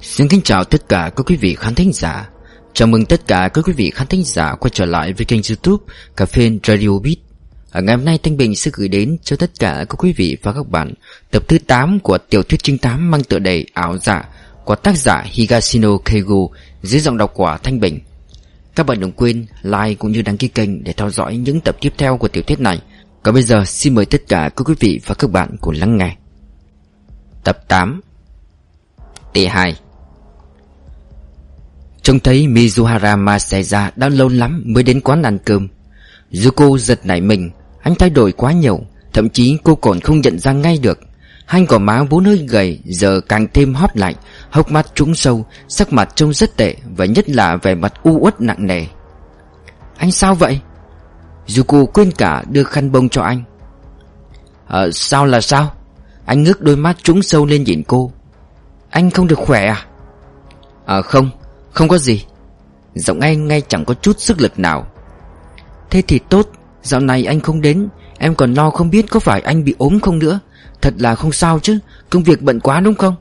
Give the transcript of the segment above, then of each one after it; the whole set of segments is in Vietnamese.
Xin kính chào tất cả các quý vị khán thính giả. Chào mừng tất cả các quý vị khán thính giả quay trở lại với kênh youtube Cà phê Radio Beat. Ở ngày hôm nay, Thanh Bình sẽ gửi đến cho tất cả các quý vị và các bạn Tập thứ 8 của tiểu thuyết trinh tám mang tựa đề ảo giả Của tác giả Higashino Keigo dưới giọng đọc của Thanh Bình. Các bạn đừng quên like cũng như đăng ký kênh để theo dõi những tập tiếp theo của tiểu thuyết này. Còn bây giờ, xin mời tất cả các quý vị và các bạn cùng lắng nghe. Tập 8 T2 Trông thấy Mizuhara Maseja đã lâu lắm mới đến quán ăn cơm. Zuko giật nảy mình Anh thay đổi quá nhiều, Thậm chí cô còn không nhận ra ngay được. Hai gò má vốn hơi gầy, Giờ càng thêm hóp lại, Hốc mắt trũng sâu, Sắc mặt trông rất tệ Và nhất là vẻ mặt u uất nặng nề. Anh sao vậy? Zuko quên cả đưa khăn bông cho anh. Ờ sao là sao? Anh ngước đôi mắt trũng sâu lên nhìn cô. Anh không được khỏe à? À không không có gì. Giọng anh ngay chẳng có chút sức lực nào. Thế thì tốt, Dạo này anh không đến, Em còn lo không biết có phải anh bị ốm không nữa. Thật là không sao chứ, Công việc bận quá đúng không?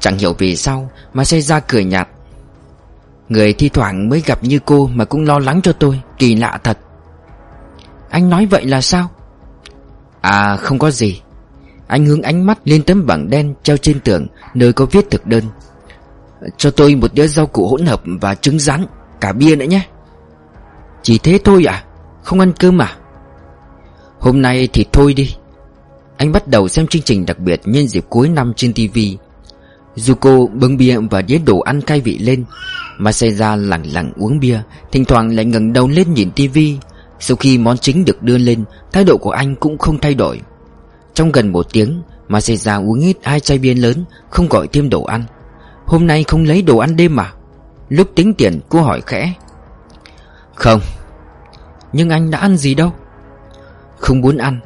Chẳng hiểu vì sao Mà xây ra cười nhạt. Người thi thoảng mới gặp như cô Mà cũng lo lắng cho tôi, Kỳ lạ thật. Anh nói vậy là sao? À không có gì. Anh hướng ánh mắt lên tấm bảng đen treo trên tường, Nơi có viết thực đơn cho tôi một đĩa rau củ hỗn hợp và trứng rán, Cả bia nữa nhé. Chỉ thế thôi à? Không ăn cơm à? Hôm nay thì thôi đi. Anh bắt đầu xem chương trình đặc biệt nhân dịp cuối năm trên TV Zuko bưng bia và đĩa đồ ăn cay vị lên. Masaya lặng lặng uống bia, Thỉnh thoảng lại ngẩng đầu lên nhìn TV Sau khi món chính được đưa lên, Thái độ của anh cũng không thay đổi. Trong gần một tiếng, Masaya uống hết hai chai bia lớn, Không gọi thêm đồ ăn. Hôm nay không lấy đồ ăn đêm à Lúc tính tiền, cô hỏi khẽ. Không. Nhưng anh đã ăn gì đâu? Không muốn ăn.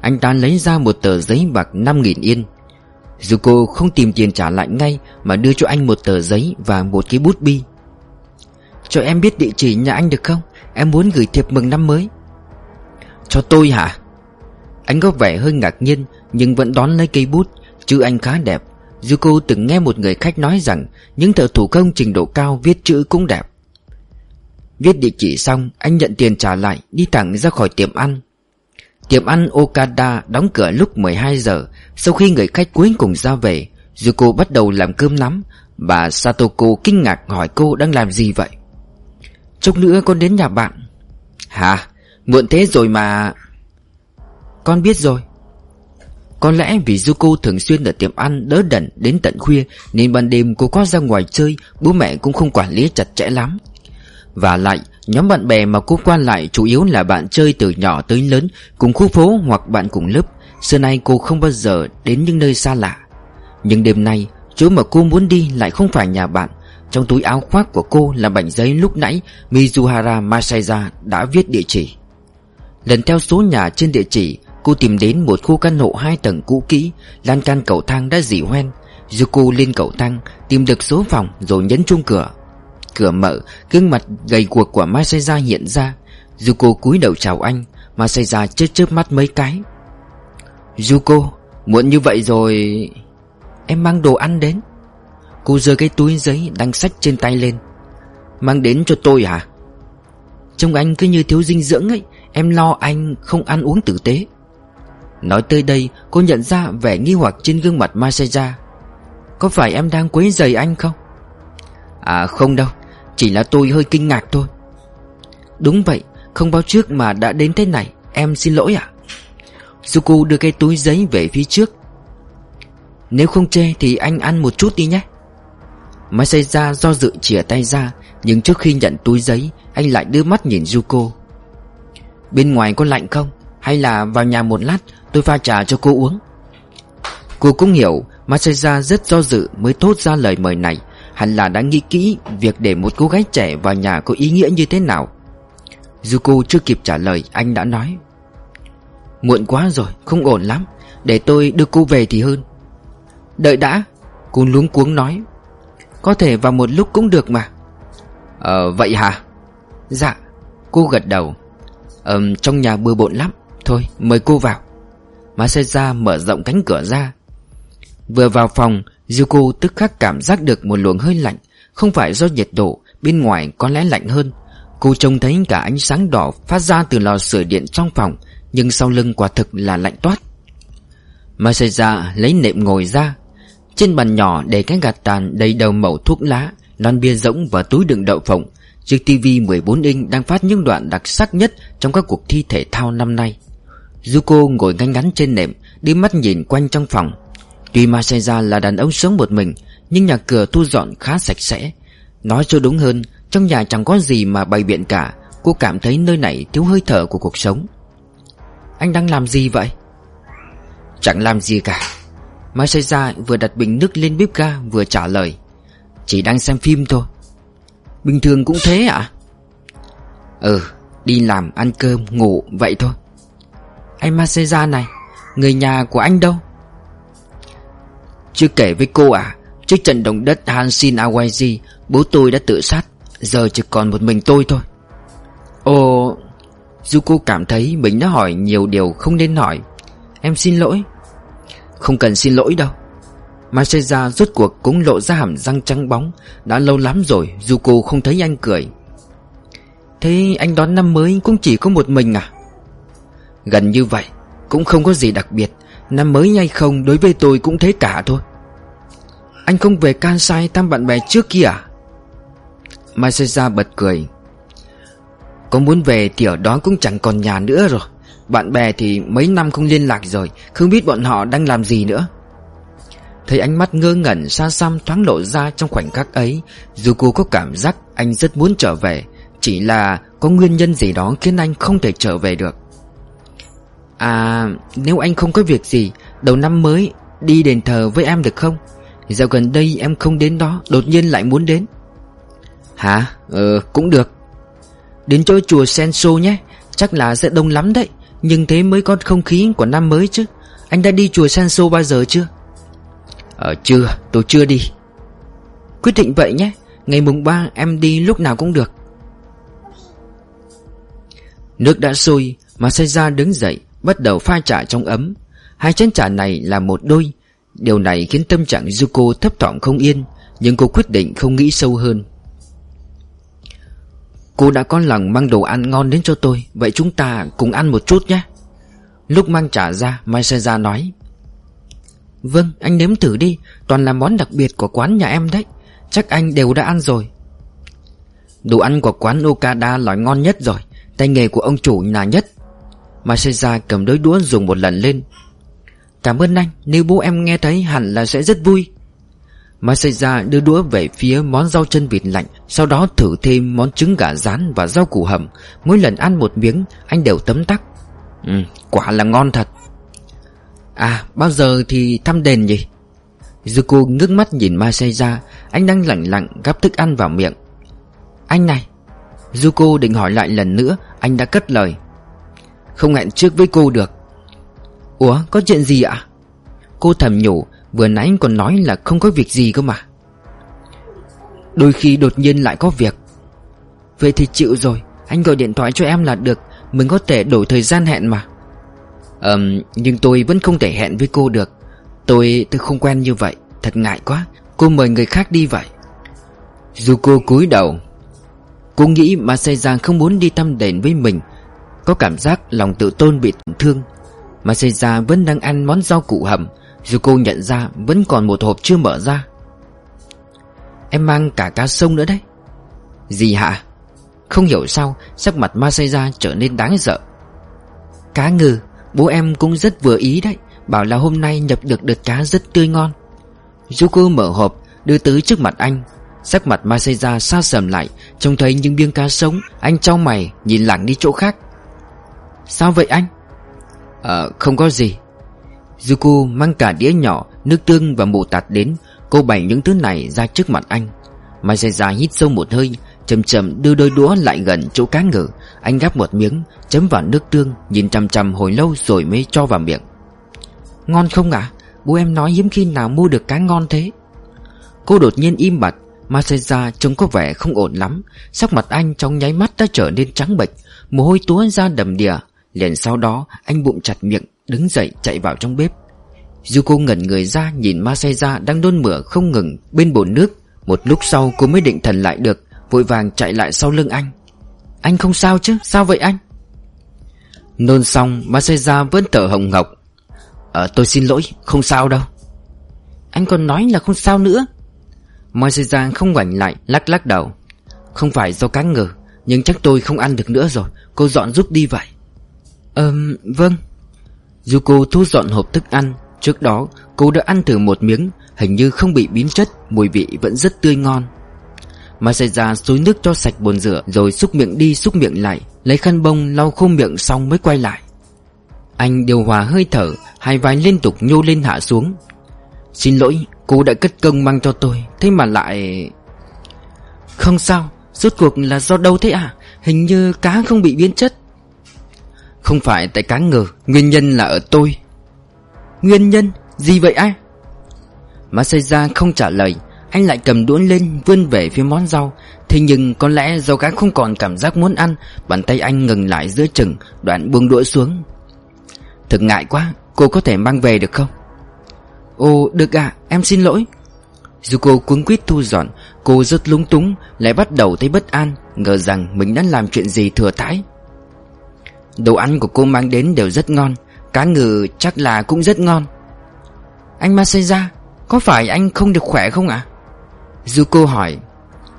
Anh ta lấy ra một tờ giấy bạc 5.000 yên. Dù cô không tìm tiền trả lại ngay, Mà đưa cho anh một tờ giấy và một cái bút bi. Cho em biết địa chỉ nhà anh được không? Em muốn gửi thiệp mừng năm mới. Cho tôi hả? Anh có vẻ hơi ngạc nhiên, Nhưng vẫn đón lấy cây bút, Chữ anh khá đẹp. Yuko từng nghe một người khách nói rằng Những thợ thủ công trình độ cao viết chữ cũng đẹp. Viết địa chỉ xong, Anh nhận tiền trả lại, Đi thẳng ra khỏi tiệm ăn. Tiệm ăn Okada đóng cửa lúc 12 giờ. Sau khi người khách cuối cùng ra về Yuko bắt đầu làm cơm nắm Bà Satoko kinh ngạc hỏi cô đang làm gì vậy? Chút nữa con đến nhà bạn. Hả? Muộn thế rồi mà. Con biết rồi có lẽ vì Zuko thường xuyên ở tiệm ăn đỡ đần đến tận khuya, Nên ban đêm cô có ra ngoài chơi, Bố mẹ cũng không quản lý chặt chẽ lắm. Và lại, nhóm bạn bè mà cô quan lại chủ yếu là bạn chơi từ nhỏ tới lớn, Cùng khu phố hoặc bạn cùng lớp. Xưa nay cô không bao giờ đến những nơi xa lạ. Nhưng đêm nay, Chỗ mà cô muốn đi lại không phải nhà bạn. Trong túi áo khoác của cô là mảnh giấy lúc nãy Mizuhara Masaya đã viết địa chỉ. Lần theo số nhà trên địa chỉ Cô tìm đến một khu căn hộ hai tầng cũ kỹ, Lan can cầu thang đã dỉ hoen. Yuko lên cầu thang, Tìm được số phòng rồi nhấn chuông cửa. Cửa mở, Gương mặt gầy cuộc của Masaya hiện ra. Yuko cúi đầu chào anh, Masaya chớp chớp mắt mấy cái. Yuko, Muộn như vậy rồi, Em mang đồ ăn đến. Cô giơ cái túi giấy đang sách trên tay lên. Mang đến cho tôi hả? Trông anh cứ như thiếu dinh dưỡng ấy, Em lo anh không ăn uống tử tế. Nói tới đây, cô nhận ra vẻ nghi hoặc trên gương mặt Masaya Có phải em đang quấy rầy anh không? À không đâu. Chỉ là tôi hơi kinh ngạc thôi. Đúng vậy, Không báo trước mà đã đến thế này. Em xin lỗi ạ. À? Suku đưa cái túi giấy về phía trước. Nếu không chê thì anh ăn một chút đi nhé. Masaya do dự chìa tay ra, Nhưng trước khi nhận túi giấy, Anh lại đưa mắt nhìn Zuko. Bên ngoài có lạnh không? Hay là vào nhà một lát Tôi pha trà cho cô uống. Cô cũng hiểu Masaya rất do dự mới thốt ra lời mời này. Hẳn là đã nghĩ kỹ Việc để một cô gái trẻ vào nhà có ý nghĩa như thế nào. Zuko chưa kịp trả lời, Anh đã nói, Muộn quá rồi, không ổn lắm. Để tôi đưa cô về thì hơn. Đợi đã, Cô luống cuống nói. Có thể vào một lúc cũng được mà. Ờ vậy hả? Dạ. Cô gật đầu. Ờ trong nhà bừa bộn lắm. Thôi, mời cô vào. Masaya mở rộng cánh cửa ra. Vừa vào phòng, Yuko tức khắc cảm giác được một luồng hơi lạnh. Không phải do nhiệt độ, Bên ngoài có lẽ lạnh hơn. Cô trông thấy cả ánh sáng đỏ phát ra từ lò sưởi điện trong phòng, Nhưng sau lưng quả thực là lạnh toát. Masaya lấy nệm ngồi ra. Trên bàn nhỏ để cái gạt tàn đầy đầu mẩu thuốc lá, Lon bia rỗng và túi đựng đậu phộng. Chiếc TV 14 inch đang phát những đoạn đặc sắc nhất Trong các cuộc thi thể thao năm nay. Zuko ngồi ngay ngắn trên nệm Đi mắt nhìn quanh trong phòng. Tuy Masaya là đàn ông sống một mình Nhưng nhà cửa thu dọn khá sạch sẽ. Nói cho đúng hơn Trong nhà chẳng có gì mà bày biện cả. Cô cảm thấy nơi này thiếu hơi thở của cuộc sống. Anh đang làm gì vậy? Chẳng làm gì cả. Masaya vừa đặt bình nước lên bếp ga vừa trả lời. Chỉ đang xem phim thôi. Bình thường cũng thế à? Ừ, đi làm, ăn cơm, ngủ, vậy thôi. Anh Masaya này Người nhà của anh đâu? Chưa kể với cô à Trước trận động đất Hanshin Awaji Bố tôi đã tự sát Giờ chỉ còn một mình tôi thôi. Ồ Zuko cảm thấy mình đã hỏi nhiều điều không nên hỏi. Em xin lỗi. Không cần xin lỗi đâu. Masaya rốt cuộc cũng lộ ra hàm răng trắng bóng Đã lâu lắm rồi Zuko không thấy anh cười. Thế anh đón năm mới cũng chỉ có một mình à Gần như vậy, Cũng không có gì đặc biệt. Năm mới hay không, đối với tôi cũng thế cả thôi. Anh không về Kansai thăm bạn bè trước kia à? Masaya bật cười. Có muốn về thì ở đó cũng chẳng còn nhà nữa rồi. Bạn bè thì mấy năm không liên lạc rồi, Không biết bọn họ đang làm gì nữa. Thấy ánh mắt ngơ ngẩn, xa xăm thoáng lộ ra trong khoảnh khắc ấy, Dù cô có cảm giác anh rất muốn trở về, Chỉ là có nguyên nhân gì đó khiến anh không thể trở về được. À nếu anh không có việc gì, Đầu năm mới đi đền thờ với em được không? Dạo gần đây em không đến đó, Đột nhiên lại muốn đến. Hả? Ờ cũng được. Đến chỗ chùa Senso nhé. Chắc là sẽ đông lắm đấy. Nhưng thế mới có không khí của năm mới chứ. Anh đã đi chùa Senso bao giờ chưa? Ờ chưa. Tôi chưa đi. Quyết định vậy nhé. Ngày mùng 3 em đi lúc nào cũng được. Nước đã sôi, Mà ra đứng dậy. Bắt đầu pha trà trong ấm. Hai chén trà này là một đôi. Điều này khiến tâm trạng Zuko thấp thỏm không yên, Nhưng cô quyết định không nghĩ sâu hơn. Cô đã có lòng mang đồ ăn ngon đến cho tôi, Vậy chúng ta cùng ăn một chút nhé. Lúc mang trà ra Mai Seja nói. Vâng anh nếm thử đi, Toàn là món đặc biệt của quán nhà em đấy. Chắc anh đều đã ăn rồi. Đồ ăn của quán Okada là ngon nhất rồi, Tay nghề của ông chủ là nhất. Masaya cầm đôi đũa dùng một lần lên. Cảm ơn anh Nếu bố em nghe thấy hẳn là sẽ rất vui. Masaya đưa đũa về phía món rau chân vịt lạnh Sau đó thử thêm món trứng gà rán và rau củ hầm. Mỗi lần ăn một miếng Anh đều tấm tắc. Ừ, quả là ngon thật. À, bao giờ thì thăm đền nhỉ? Zuko ngước mắt nhìn Masaya Anh đang lặng lặng gắp thức ăn vào miệng. Anh này. Zuko định hỏi lại lần nữa Anh đã cất lời. Không hẹn trước với cô được. Ủa, có chuyện gì ạ? Cô thầm nhủ, Vừa nãy anh còn nói là không có việc gì cơ mà. Đôi khi đột nhiên lại có việc. Vậy thì chịu rồi, Anh gọi điện thoại cho em là được, Mình có thể đổi thời gian hẹn mà. Ừm nhưng tôi vẫn không thể hẹn với cô được. Tôi tôi không quen như vậy, Thật ngại quá, Cô mời người khác đi vậy. Dù cô cúi đầu, Cô nghĩ mà xây Giang không muốn đi thăm đền với mình có cảm giác lòng tự tôn bị tổn thương, Mà xây ra vẫn đang ăn món rau củ hầm, Dù cô nhận ra vẫn còn một hộp chưa mở ra. Em mang cả cá sông nữa đấy. Gì hả? Không hiểu sao Sắc mặt Masaya trở nên đáng sợ. Cá ngừ, Bố em cũng rất vừa ý đấy, Bảo là hôm nay nhập được đợt cá rất tươi ngon. Zuko mở hộp, Đưa tới trước mặt anh, Sắc mặt Masaya xa sầm lại, Trông thấy những miếng cá sống, Anh trao mày, nhìn lảng đi chỗ khác. Sao vậy anh? Ờ không có gì. Zuko mang cả đĩa nhỏ Nước tương và mù tạt đến. Cô bày những thứ này ra trước mặt anh. Masaya hít sâu một hơi Chậm chậm đưa đôi đũa lại gần chỗ cá ngừ. Anh gắp một miếng Chấm vào nước tương Nhìn chằm chằm hồi lâu rồi mới cho vào miệng. Ngon không ạ? Bố em nói hiếm khi nào mua được cá ngon thế. Cô đột nhiên im bặt. Masaya trông có vẻ không ổn lắm. Sắc mặt anh trong nháy mắt đã trở nên trắng bệch. Mồ hôi túa ra đầm đìa Liền sau đó, anh bụng chặt miệng, Đứng dậy chạy vào trong bếp. Yuko ngẩn người ra nhìn Masaya đang nôn mửa không ngừng bên bồn nước. Một lúc sau, cô mới định thần lại được, Vội vàng chạy lại sau lưng anh. Anh không sao chứ? Sao vậy anh? Nôn xong Masaya vẫn thở hồng ngọc. Ờ tôi xin lỗi, Không sao đâu. Anh còn nói là không sao nữa. Masaya không ngoảnh lại, Lắc lắc đầu. Không phải do cá ngừ, Nhưng chắc tôi không ăn được nữa rồi. Cô dọn giúp đi vậy. Ờm vâng. Yuko thu dọn hộp thức ăn, Trước đó cô đã ăn thử một miếng, Hình như không bị biến chất, Mùi vị vẫn rất tươi ngon. Masaya xối nước cho sạch bồn rửa, Rồi xúc miệng đi xúc miệng lại, Lấy khăn bông lau khô miệng xong mới quay lại. Anh điều hòa hơi thở, Hai vai liên tục nhô lên hạ xuống. Xin lỗi, Cô đã cất công mang cho tôi, Thế mà lại Không sao, Rốt cuộc là do đâu thế à Hình như cá không bị biến chất. Không phải tại cá ngừ, Nguyên nhân là ở tôi. Nguyên nhân? Gì vậy ai? Masaya không trả lời, Anh lại cầm đũa lên vươn về phía món rau. Thế nhưng có lẽ do cá không còn cảm giác muốn ăn, Bàn tay anh ngừng lại giữa chừng, Đoạn buông đũa xuống. Thực ngại quá, Cô có thể mang về được không? Ồ, được à em xin lỗi. Dù cô cuống quýt thu dọn, Cô rất lúng túng, Lại bắt đầu thấy bất an, Ngờ rằng mình đã làm chuyện gì thừa thãi. Đồ ăn của cô mang đến đều rất ngon, Cá ngừ chắc là cũng rất ngon. Anh Masaya, Có phải anh không được khỏe không ạ? À? Zuko hỏi.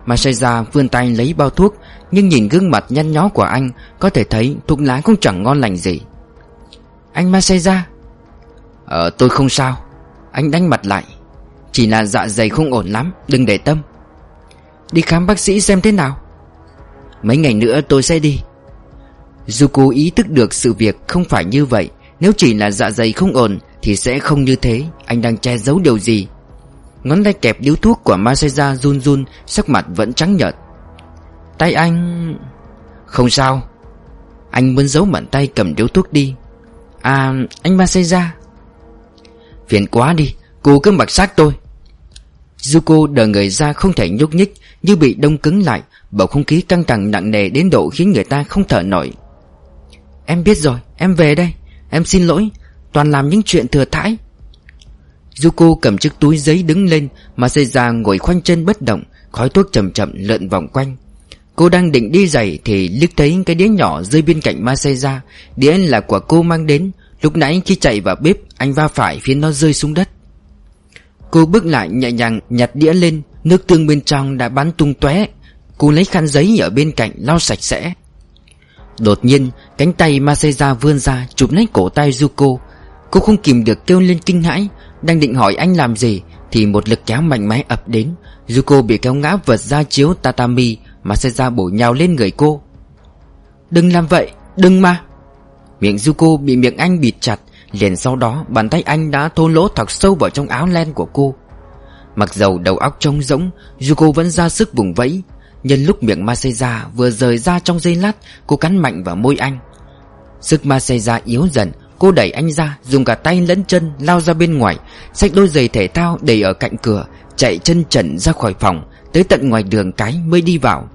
Masaya vươn tay lấy bao thuốc, Nhưng nhìn gương mặt nhăn nhó của anh, Có thể thấy thuốc lá cũng chẳng ngon lành gì. Anh Masaya Ờ tôi không sao. Anh đánh mặt lại. Chỉ là dạ dày không ổn lắm, Đừng để tâm. Đi khám bác sĩ xem thế nào. Mấy ngày nữa tôi sẽ đi. Zuko ý thức được sự việc không phải như vậy, Nếu chỉ là dạ dày không ổn Thì sẽ không như thế. Anh đang che giấu điều gì? Ngón tay kẹp điếu thuốc của Masaya run run, Sắc mặt vẫn trắng nhợt. Tay anh... Không sao. Anh muốn giấu bàn tay cầm điếu thuốc đi. À anh Masaya Phiền quá đi, Cô cứ mặc xác tôi. Zuko đờ người ra không thể nhúc nhích, Như bị đông cứng lại, Bầu không khí căng thẳng nặng nề đến độ khiến người ta không thở nổi. Em biết rồi, Em về đây. Em xin lỗi, Toàn làm những chuyện thừa thãi. Zuko cầm chiếc túi giấy đứng lên Masaya ngồi khoanh chân bất động, Khói thuốc chậm chậm lượn vòng quanh. Cô đang định đi giày Thì liếc thấy cái đĩa nhỏ rơi bên cạnh Masaya Đĩa là của cô mang đến. Lúc nãy khi chạy vào bếp, Anh va phải khiến nó rơi xuống đất. Cô bước lại nhẹ nhàng nhặt đĩa lên. Nước tương bên trong đã bắn tung tóe. Cô lấy khăn giấy ở bên cạnh lau sạch sẽ. Đột nhiên, Cánh tay Maseja vươn ra Chụp lấy cổ tay Zuko. Cô không kìm được kêu lên kinh hãi, Đang định hỏi anh làm gì, Thì một lực kéo mạnh mẽ ập đến. Zuko bị kéo ngã vật ra chiếu tatami Maseja bổ nhào lên người cô. Đừng làm vậy, Đừng mà. Miệng Zuko bị miệng anh bịt chặt, Liền sau đó bàn tay anh đã thô lỗ thọc sâu vào trong áo len của cô. Mặc dầu đầu óc trống rỗng, Zuko vẫn ra sức vùng vẫy Nhân lúc miệng Masaya vừa rời ra trong giây lát, Cô cắn mạnh vào môi anh. Sức Masaya yếu dần, Cô đẩy anh ra, Dùng cả tay lẫn chân lao ra bên ngoài, Xách đôi giày thể thao đầy ở cạnh cửa, Chạy chân trần ra khỏi phòng, Tới tận ngoài đường cái mới đi vào.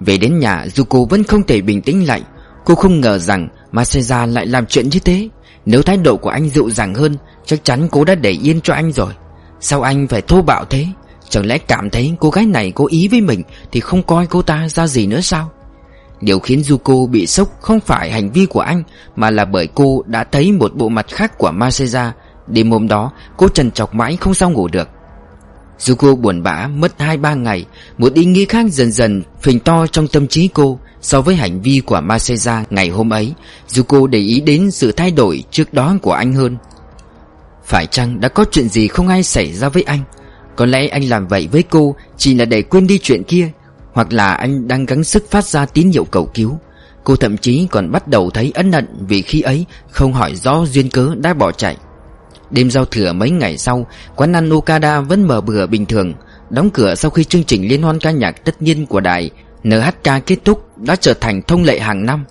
Về đến nhà Zuko vẫn không thể bình tĩnh lại, Cô không ngờ rằng Masaya lại làm chuyện như thế. Nếu thái độ của anh dịu dàng hơn, Chắc chắn cô đã để yên cho anh rồi. Sao anh phải thô bạo thế? Chẳng lẽ cảm thấy cô gái này có ý với mình Thì không coi cô ta ra gì nữa sao? Điều khiến Zuko bị sốc không phải hành vi của anh, Mà là bởi cô đã thấy một bộ mặt khác của Masaya Đêm hôm đó, cô trần chọc mãi không sao ngủ được. Zuko buồn bã mất 2-3 ngày, Một ý nghĩ khác dần dần phình to trong tâm trí cô. So với hành vi của Masaya ngày hôm ấy, Zuko để ý đến sự thay đổi trước đó của anh hơn. Phải chăng đã có chuyện gì không ai xảy ra với anh? Có lẽ anh làm vậy với cô Chỉ là để quên đi chuyện kia, Hoặc là anh đang gắng sức phát ra tín hiệu cầu cứu. Cô thậm chí còn bắt đầu thấy ân hận Vì khi ấy không hỏi rõ duyên cớ đã bỏ chạy. Đêm giao thừa mấy ngày sau, Quán ăn Okada vẫn mở bừa bình thường. Đóng cửa sau khi chương trình liên hoan ca nhạc tất nhiên của đài NHK kết thúc đã trở thành thông lệ hàng năm.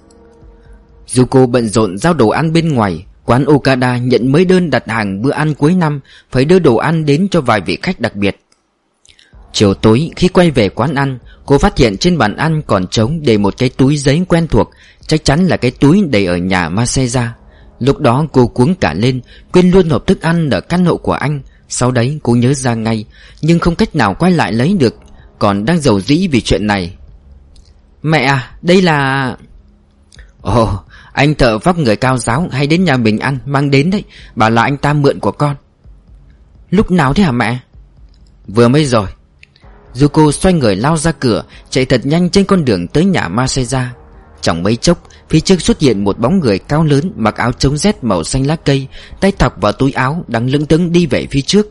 Dù cô bận rộn giao đồ ăn bên ngoài Quán Okada nhận mấy đơn đặt hàng bữa ăn cuối năm, Phải đưa đồ ăn đến cho vài vị khách đặc biệt. Chiều tối, khi quay về quán ăn, Cô phát hiện trên bàn ăn còn trống để một cái túi giấy quen thuộc, Chắc chắn là cái túi để ở nhà Masaya. Lúc đó cô cuống cả lên, Quên luôn hộp thức ăn ở căn hộ của anh. Sau đấy, cô nhớ ra ngay, Nhưng không cách nào quay lại lấy được, Còn đang giàu dĩ vì chuyện này. Mẹ à đây là Ồ anh thợ pháp người cao giáo Hay đến nhà mình ăn, mang đến đấy. Bảo là anh ta mượn của con. Lúc nào thế hả mẹ? Vừa mới rồi. Zuko xoay người lao ra cửa, Chạy thật nhanh trên con đường tới nhà Masaya. Chẳng mấy chốc, Phía trước xuất hiện một bóng người cao lớn Mặc áo chống rét màu xanh lá cây, Tay thọc vào túi áo Đang lững tướng đi về phía trước.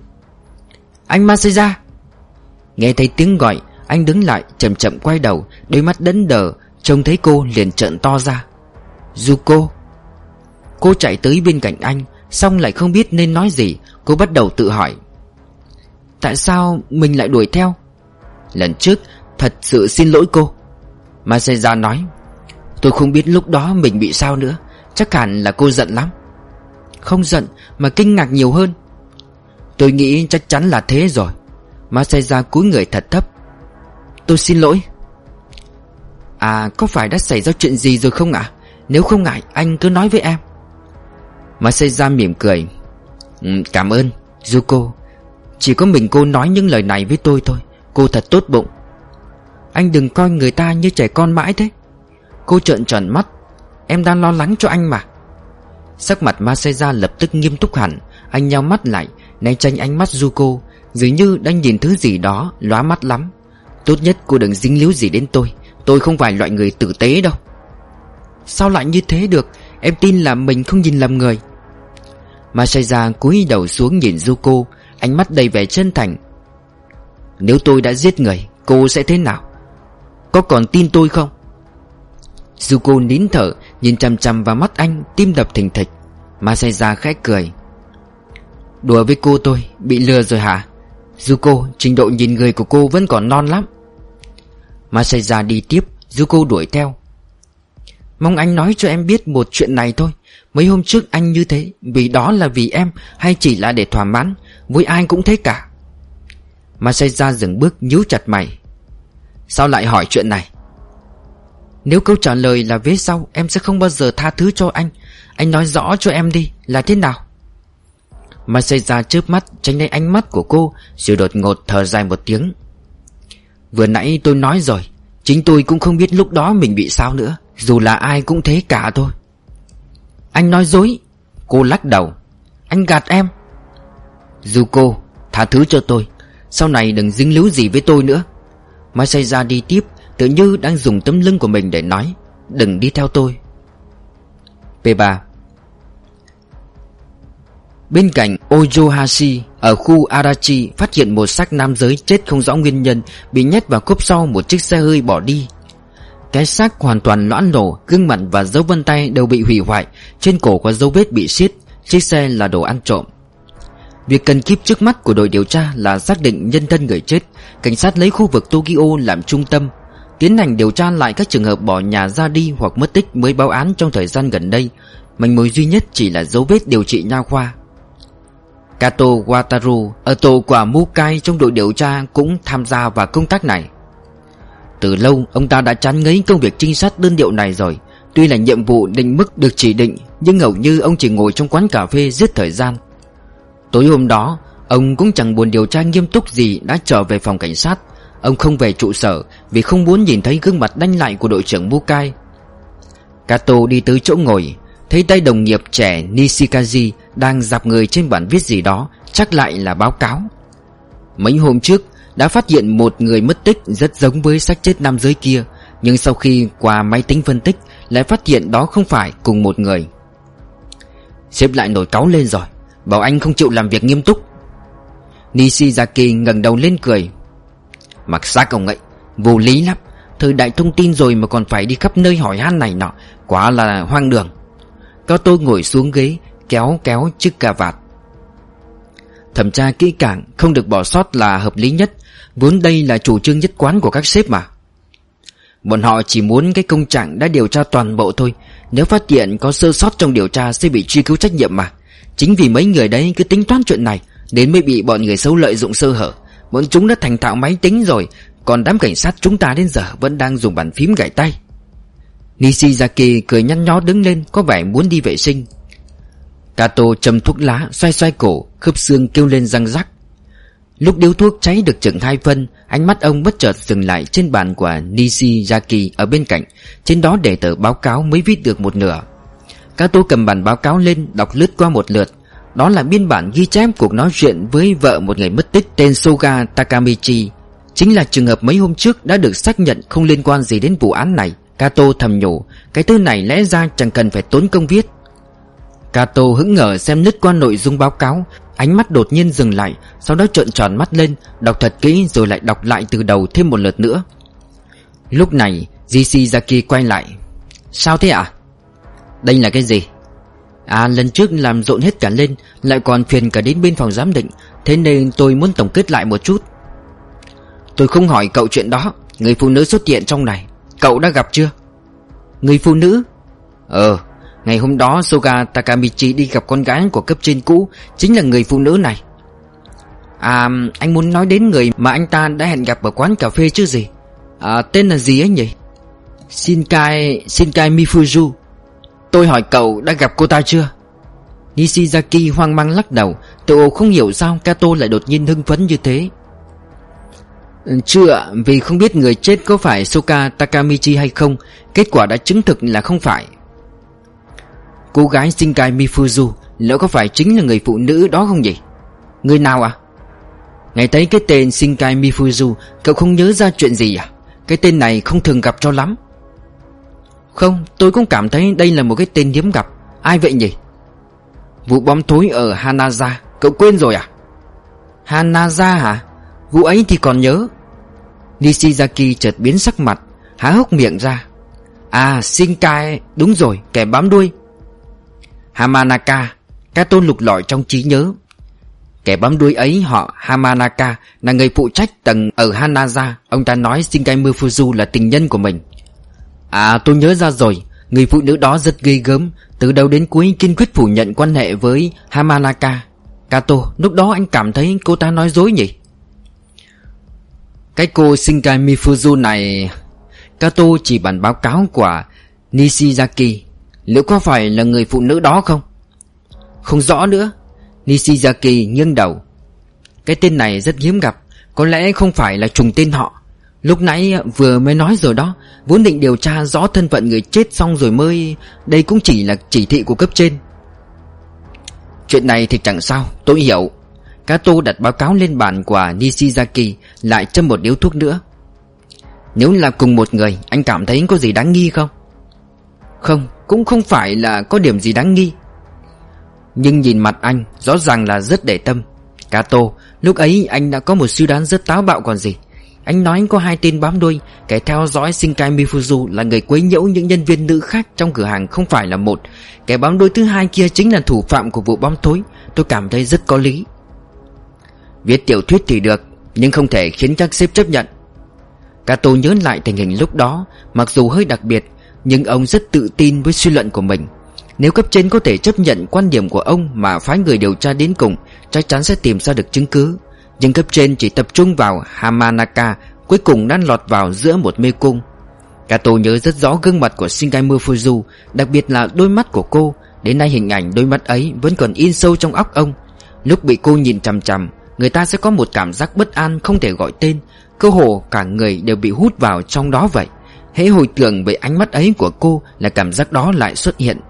Anh Masaya! Nghe thấy tiếng gọi, Anh đứng lại, chậm chậm quay đầu, Đôi mắt đấn đờ, Trông thấy cô liền trợn to ra. Zuko Cô chạy tới bên cạnh anh, Xong lại không biết nên nói gì, Cô bắt đầu tự hỏi. Tại sao mình lại đuổi theo? Lần trước, Thật sự xin lỗi cô. Maseja nói, Tôi không biết lúc đó mình bị sao nữa, Chắc hẳn là cô giận lắm. Không giận mà kinh ngạc nhiều hơn. Tôi nghĩ chắc chắn là thế rồi. Maseja cúi người thật thấp. Tôi xin lỗi. À có phải đã xảy ra chuyện gì rồi không ạ? Nếu không ngại, anh cứ nói với em. Masaya mỉm cười. Ừ, cảm ơn, Zuko. Chỉ có mình cô nói những lời này với tôi thôi. Cô thật tốt bụng. Anh đừng coi người ta như trẻ con mãi thế. Cô trợn tròn mắt. Em đang lo lắng cho anh mà. Sắc mặt Masaya lập tức nghiêm túc hẳn. Anh nheo mắt lại, Né tranh ánh mắt Zuko. Dường như đang nhìn thứ gì đó, Lóa mắt lắm. Tốt nhất cô đừng dính líu gì đến tôi. Tôi không phải loại người tử tế đâu. Sao lại như thế được? Em tin là mình không nhìn lầm người. Masaya cúi đầu xuống nhìn Zuko, Ánh mắt đầy vẻ chân thành. Nếu tôi đã giết người, Cô sẽ thế nào? Có còn tin tôi không? Zuko nín thở, Nhìn chằm chằm vào mắt anh, Tim đập thình thịch. Masaya khẽ cười. Đùa với cô tôi, Bị lừa rồi hả? Zuko, trình độ nhìn người của cô vẫn còn non lắm. Masaya đi tiếp, Zuko đuổi theo. Mong anh nói cho em biết một chuyện này thôi. Mấy hôm trước anh như thế, Vì đó là vì em Hay chỉ là để thỏa mãn, Với ai cũng thế cả. Mà sayja dừng bước nhíu chặt mày. Sao lại hỏi chuyện này? Nếu câu trả lời là vế sau, Em sẽ không bao giờ tha thứ cho anh. Anh nói rõ cho em đi, Là thế nào? Mà sayja chớp mắt, tránh lấy ánh mắt của cô, Rồi đột ngột thở dài một tiếng. Vừa nãy tôi nói rồi, Chính tôi cũng không biết lúc đó mình bị sao nữa. Dù là ai cũng thế cả thôi. Anh nói dối, Cô lắc đầu. Anh gạt em. Dù cô, Tha thứ cho tôi. Sau này đừng dính líu gì với tôi nữa. Mai say ra đi tiếp, Tự như đang dùng tấm lưng của mình để nói, Đừng đi theo tôi. P3 Bên cạnh Ojohashi, ở khu Arachi, phát hiện một xác nam giới chết không rõ nguyên nhân, bị nhét vào cốp sau một chiếc xe hơi bỏ đi. Cái xác hoàn toàn loãng đổ gương mặt và dấu vân tay đều bị hủy hoại, trên cổ có dấu vết bị xiết, chiếc xe là đồ ăn trộm. Việc cần kíp trước mắt của đội điều tra là xác định nhân thân người chết, cảnh sát lấy khu vực Tokyo làm trung tâm, tiến hành điều tra lại các trường hợp bỏ nhà ra đi hoặc mất tích mới báo án trong thời gian gần đây. Manh mối duy nhất chỉ là dấu vết điều trị nha khoa. Kato Wataru ở tổ quả Mukai trong đội điều tra cũng tham gia vào công tác này. Từ lâu, ông ta đã chán ngấy công việc trinh sát đơn điệu này rồi. Tuy là nhiệm vụ định mức được chỉ định, Nhưng hầu như ông chỉ ngồi trong quán cà phê giết thời gian. Tối hôm đó, Ông cũng chẳng buồn điều tra nghiêm túc gì đã trở về phòng cảnh sát. Ông không về trụ sở Vì không muốn nhìn thấy gương mặt đanh lại của đội trưởng Mukai Kato đi tới chỗ ngồi, Thấy tay đồng nghiệp trẻ Nishikazi Đang dạp người trên bản viết gì đó, Chắc lại là báo cáo. Mấy hôm trước đã phát hiện một người mất tích Rất giống với xác chết nam giới kia, Nhưng sau khi qua máy tính phân tích, Lại phát hiện đó không phải cùng một người. Xếp lại nổi cáu lên rồi, Bảo anh không chịu làm việc nghiêm túc. Nishizaki ngẩng đầu lên cười. Mặc xác ông ấy, Vô lý lắm, Thời đại thông tin rồi mà còn phải đi khắp nơi hỏi han này nọ, Quá là hoang đường. Cao tôi ngồi xuống ghế, Kéo kéo chiếc cà vạt. Thẩm tra kỹ càng, Không được bỏ sót là hợp lý nhất. Vốn đây là chủ trương nhất quán của các sếp mà. Bọn họ chỉ muốn cái công trạng đã điều tra toàn bộ thôi. Nếu phát hiện có sơ sót trong điều tra Sẽ bị truy cứu trách nhiệm mà. Chính vì mấy người đấy cứ tính toán chuyện này Đến mới bị bọn người xấu lợi dụng sơ hở. Bọn chúng đã thành thạo máy tính rồi, Còn đám cảnh sát chúng ta đến giờ Vẫn đang dùng bàn phím gảy tay. Nishizaki cười nhăn nhó đứng lên, Có vẻ muốn đi vệ sinh. Kato châm thuốc lá, xoay xoay cổ, Khớp xương kêu lên răng rắc. Lúc điếu thuốc cháy được chừng hai phân, Ánh mắt ông bất chợt dừng lại trên bàn của Nishiyaki ở bên cạnh. Trên đó để tờ báo cáo mới viết được một nửa. Kato cầm bản báo cáo lên, đọc lướt qua một lượt. Đó là biên bản ghi chép cuộc nói chuyện với vợ một người mất tích tên Soga Takamichi. Chính là trường hợp mấy hôm trước đã được xác nhận không liên quan gì đến vụ án này. Kato thầm nhủ, Cái thứ này lẽ ra chẳng cần phải tốn công viết. Kato hững ngờ xem lướt qua nội dung báo cáo Ánh mắt đột nhiên dừng lại, Sau đó trợn tròn mắt lên, Đọc thật kỹ rồi lại đọc lại từ đầu thêm một lượt nữa. Lúc này, Jishizaki quay lại. Sao thế ạ? À? Đây là cái gì? À lần trước làm rộn hết cả lên, Lại còn phiền cả đến bên phòng giám định, Thế nên tôi muốn tổng kết lại một chút. Tôi không hỏi cậu chuyện đó, Người phụ nữ xuất hiện trong này, Cậu đã gặp chưa? Người phụ nữ? Ờ Ngày hôm đó, Soga Takamichi đi gặp con gái của cấp trên cũ, Chính là người phụ nữ này. À anh muốn nói đến người mà anh ta đã hẹn gặp ở quán cà phê chứ gì? À tên là gì ấy nhỉ? Shinkai Shinkai Mifuju Tôi hỏi cậu đã gặp cô ta chưa? Nishizaki hoang mang lắc đầu, Tự không hiểu sao Kato lại đột nhiên hưng phấn như thế. Ừ, chưa Vì không biết người chết có phải Soka Takamichi hay không, Kết quả đã chứng thực là không phải. Cô gái Shinkai Mifuzu, Lỡ có phải chính là người phụ nữ đó không nhỉ? Người nào à Ngày thấy cái tên Shinkai Mifuzu, Cậu không nhớ ra chuyện gì à? Cái tên này không thường gặp cho lắm. Không, tôi cũng cảm thấy đây là một cái tên hiếm gặp. Ai vậy nhỉ? Vụ bom thối ở Hanaza, Cậu quên rồi à? Hanaza hả? Vụ ấy thì còn nhớ. Nishizaki chợt biến sắc mặt, Há hốc miệng ra. À Shinkai, Đúng rồi, kẻ bám đuôi. Hamanaka Kato lục lọi trong trí nhớ. Kẻ bám đuôi ấy, họ Hamanaka, Là người phụ trách tầng ở Hanaza. Ông ta nói Shinkai Mufuzu là tình nhân của mình. À tôi nhớ ra rồi. Người phụ nữ đó rất ghê gớm. Từ đầu đến cuối kiên quyết phủ nhận quan hệ với Hamanaka. Kato, lúc đó anh cảm thấy cô ta nói dối nhỉ? Cái cô Shinkai Mifuzu này, Kato chỉ bản báo cáo của Nishizaki. Liệu có phải là người phụ nữ đó không? Không rõ nữa. Nishizaki nghiêng đầu. Cái tên này rất hiếm gặp. Có lẽ không phải là trùng tên họ. Lúc nãy vừa mới nói rồi đó, Vốn định điều tra rõ thân phận người chết xong rồi mới, Đây cũng chỉ là chỉ thị của cấp trên. Chuyện này thì chẳng sao, Tôi hiểu. Kato đặt báo cáo lên bàn của Nishizaki, Lại châm một điếu thuốc nữa. Nếu là cùng một người, Anh cảm thấy có gì đáng nghi không? Không, cũng không phải là có điểm gì đáng nghi. Nhưng nhìn mặt anh, Rõ ràng là rất để tâm. Kato, Lúc ấy anh đã có một suy đoán rất táo bạo còn gì. Anh nói anh có hai tên bám đuôi, Kẻ theo dõi Shinkai Mifuzu Là người quấy nhiễu những nhân viên nữ khác Trong cửa hàng không phải là một. Kẻ bám đuôi thứ hai kia chính là thủ phạm của vụ bom tối. Tôi cảm thấy rất có lý. Viết tiểu thuyết thì được, Nhưng không thể khiến các sếp chấp nhận. Kato nhớ lại tình hình lúc đó, Mặc dù hơi đặc biệt nhưng ông rất tự tin với suy luận của mình. Nếu cấp trên có thể chấp nhận quan điểm của ông Mà phái người điều tra đến cùng, Chắc chắn sẽ tìm ra được chứng cứ. Nhưng cấp trên chỉ tập trung vào Hamanaka, Cuối cùng đang lọt vào giữa một mê cung. Kato nhớ rất rõ gương mặt của Shinkai Fuzu, Đặc biệt là đôi mắt của cô. Đến nay hình ảnh đôi mắt ấy vẫn còn in sâu trong óc ông. Lúc bị cô nhìn chằm chằm, Người ta sẽ có một cảm giác bất an không thể gọi tên. Cơ hồ cả người đều bị hút vào trong đó vậy. Hễ hồi tưởng về ánh mắt ấy của cô Là cảm giác đó lại xuất hiện.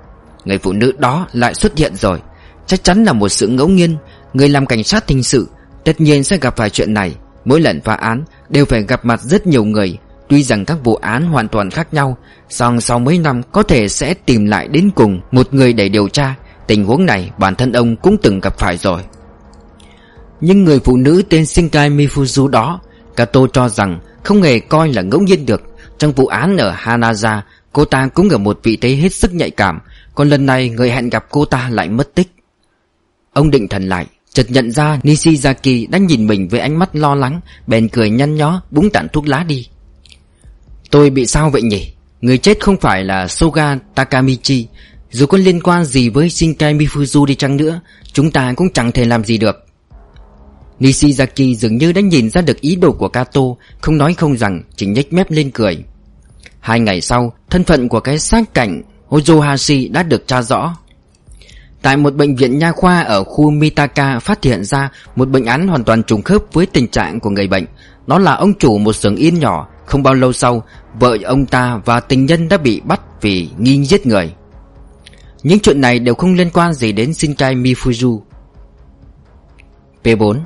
Người phụ nữ đó lại xuất hiện rồi. Chắc chắn là một sự ngẫu nhiên. Người làm cảnh sát hình sự, Tất nhiên sẽ gặp phải chuyện này. Mỗi lần phá án, đều phải gặp mặt rất nhiều người. Tuy rằng các vụ án hoàn toàn khác nhau, song sau mấy năm có thể sẽ tìm lại đến cùng Một người để điều tra. Tình huống này bản thân ông cũng từng gặp phải rồi. Nhưng người phụ nữ tên Shinkai Mifuzu đó, Kato cho rằng không hề coi là ngẫu nhiên được trong vụ án ở Hanaza, Cô ta cũng ở một vị thế hết sức nhạy cảm, Còn lần này người hẹn gặp cô ta lại mất tích. Ông định thần lại, Chợt nhận ra Nishizaki đã nhìn mình với ánh mắt lo lắng, Bèn cười nhăn nhó, búng tản thuốc lá đi. Tôi bị sao vậy nhỉ? Người chết không phải là Soga Takamichi. Dù có liên quan gì với Shinkai Mifuzu đi chăng nữa, Chúng ta cũng chẳng thể làm gì được. Nishizaki dường như đã nhìn ra được ý đồ của Kato, Không nói không rằng, Chỉ nhếch mép lên cười. Hai ngày sau Thân phận của cái xác cảnh Ozohashi đã được tra rõ. Tại một bệnh viện nha khoa ở khu Mitaka phát hiện ra một bệnh án hoàn toàn trùng khớp với tình trạng của người bệnh. Đó là ông chủ một xưởng yên nhỏ. Không bao lâu sau, vợ ông ta và tình nhân đã bị bắt vì nghi giết người. Những chuyện này đều không liên quan gì đến Shinkai Mifuju P4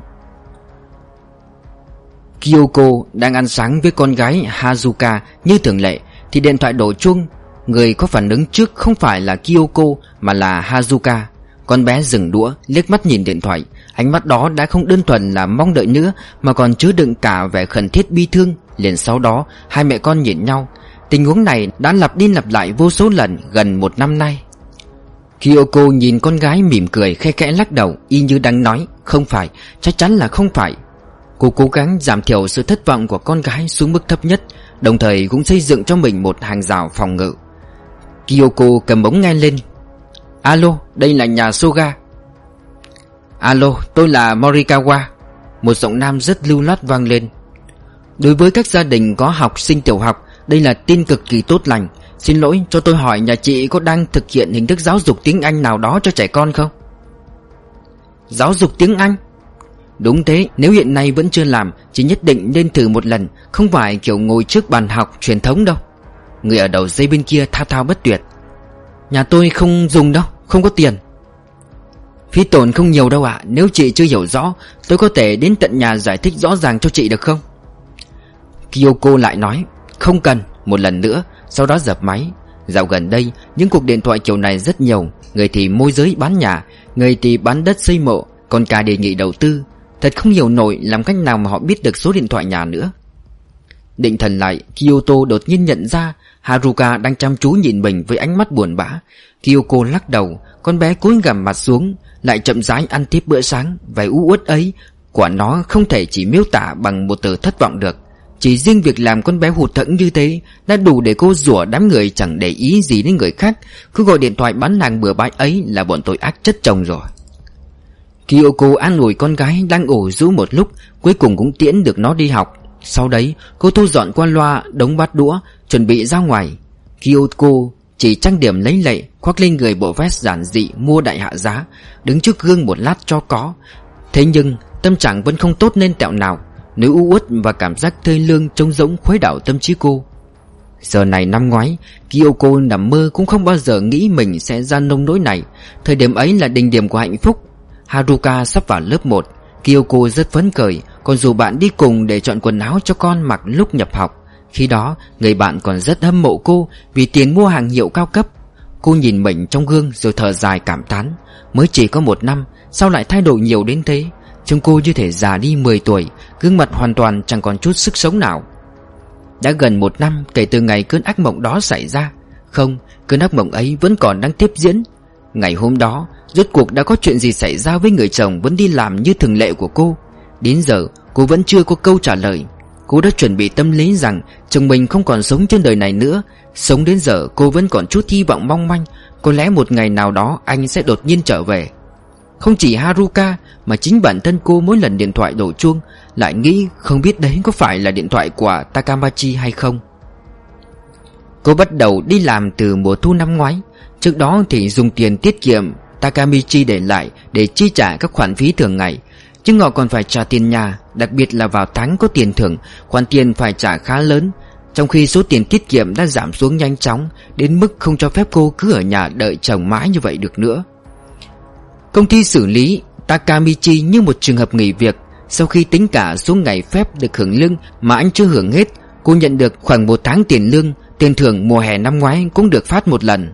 Kyoko đang ăn sáng với con gái Hazuka như thường lệ. Thì điện thoại đổ chuông. Người có phản ứng trước không phải là Kyoko mà là Hazuka. Con bé dừng đũa liếc mắt nhìn điện thoại. Ánh mắt đó đã không đơn thuần là mong đợi nữa Mà còn chứa đựng cả vẻ khẩn thiết bi thương. Liền sau đó hai mẹ con nhìn nhau. Tình huống này đã lặp đi lặp lại vô số lần gần một năm nay. Kyoko nhìn con gái mỉm cười khe khẽ lắc đầu Y như đang nói Không phải, chắc chắn là không phải. Cô cố gắng giảm thiểu sự thất vọng của con gái xuống mức thấp nhất Đồng thời cũng xây dựng cho mình một hàng rào phòng ngự. Kyoko cầm bóng nghe lên. Alo, đây là nhà Soga. Alo, tôi là Morikawa. Một giọng nam rất lưu loát vang lên. Đối với các gia đình có học sinh tiểu học Đây là tin cực kỳ tốt lành. Xin lỗi cho tôi hỏi nhà chị có đang thực hiện hình thức giáo dục tiếng Anh nào đó cho trẻ con không? Giáo dục tiếng Anh? Đúng thế, nếu hiện nay vẫn chưa làm Chỉ nhất định nên thử một lần Không phải kiểu ngồi trước bàn học truyền thống đâu. Người ở đầu dây bên kia thao thao bất tuyệt. Nhà tôi không dùng đâu Không có tiền. Phí tổn không nhiều đâu ạ Nếu chị chưa hiểu rõ Tôi có thể đến tận nhà giải thích rõ ràng cho chị được không? Kyoko lại nói Không cần Một lần nữa Sau đó dập máy. Dạo gần đây Những cuộc điện thoại kiểu này rất nhiều Người thì môi giới bán nhà Người thì bán đất xây mộ Còn cả đề nghị đầu tư. Thật không hiểu nổi làm cách nào mà họ biết được số điện thoại nhà nữa. Định thần lại, Kyoto đột nhiên nhận ra Haruka đang chăm chú nhìn mình với ánh mắt buồn bã. Kyoko lắc đầu, Con bé cúi gằm mặt xuống, Lại chậm rãi ăn tiếp bữa sáng. Vẻ u uất ấy Quả nó không thể chỉ miêu tả bằng một từ thất vọng được. Chỉ riêng việc làm con bé hụt thẫn như thế Đã đủ để cô rủa đám người chẳng để ý gì đến người khác. Cứ gọi điện thoại bán nàng bừa bãi ấy Là bọn tội ác chất chồng rồi. Kyoko an ủi con gái đang ủ rũ một lúc, Cuối cùng cũng tiễn được nó đi học. Sau đấy, cô thu dọn qua loa, đống bát đũa, Chuẩn bị ra ngoài. Kyoko chỉ trang điểm lấy lệ, Khoác lên người bộ vest giản dị mua đại hạ giá, Đứng trước gương một lát cho có. Thế nhưng, tâm trạng vẫn không tốt nên tẹo nào. Nỗi u uất và cảm giác thê lương trông rỗng khuấy đảo tâm trí cô. Giờ này năm ngoái, Kyoko nằm mơ cũng không bao giờ nghĩ mình sẽ ra nông nỗi này. Thời điểm ấy là đỉnh điểm của hạnh phúc. Haruka sắp vào lớp 1 Kyoko rất phấn khởi Còn dù bạn đi cùng để chọn quần áo cho con mặc lúc nhập học Khi đó người bạn còn rất hâm mộ cô Vì tiền mua hàng hiệu cao cấp. Cô nhìn mình trong gương rồi thở dài cảm tán Mới chỉ có một năm Sao lại thay đổi nhiều đến thế? Trông cô như thể già đi 10 tuổi Gương mặt hoàn toàn chẳng còn chút sức sống nào. Đã gần một năm kể từ ngày cơn ác mộng đó xảy ra. Không, cơn ác mộng ấy vẫn còn đang tiếp diễn. Ngày hôm đó, Rốt cuộc đã có chuyện gì xảy ra với người chồng Vẫn đi làm như thường lệ của cô? Đến giờ, cô vẫn chưa có câu trả lời. Cô đã chuẩn bị tâm lý rằng Chồng mình không còn sống trên đời này nữa. Sống đến giờ, cô vẫn còn chút hy vọng mong manh. Có lẽ một ngày nào đó, anh sẽ đột nhiên trở về. Không chỉ Haruka, Mà chính bản thân cô mỗi lần điện thoại đổ chuông, Lại nghĩ không biết đấy có phải là điện thoại của Takamachi hay không. Cô bắt đầu đi làm từ mùa thu năm ngoái. Trước đó thì dùng tiền tiết kiệm, Takamichi để lại để chi trả các khoản phí thường ngày. Nhưng họ còn phải trả tiền nhà, Đặc biệt là vào tháng có tiền thưởng, Khoản tiền phải trả khá lớn. Trong khi số tiền tiết kiệm đã giảm xuống nhanh chóng, Đến mức không cho phép cô cứ ở nhà đợi chồng mãi như vậy được nữa. Công ty xử lý Takamichi như một trường hợp nghỉ việc. Sau khi tính cả số ngày phép được hưởng lương Mà anh chưa hưởng hết, Cô nhận được khoảng một tháng tiền lương, Tiền thưởng mùa hè năm ngoái cũng được phát một lần.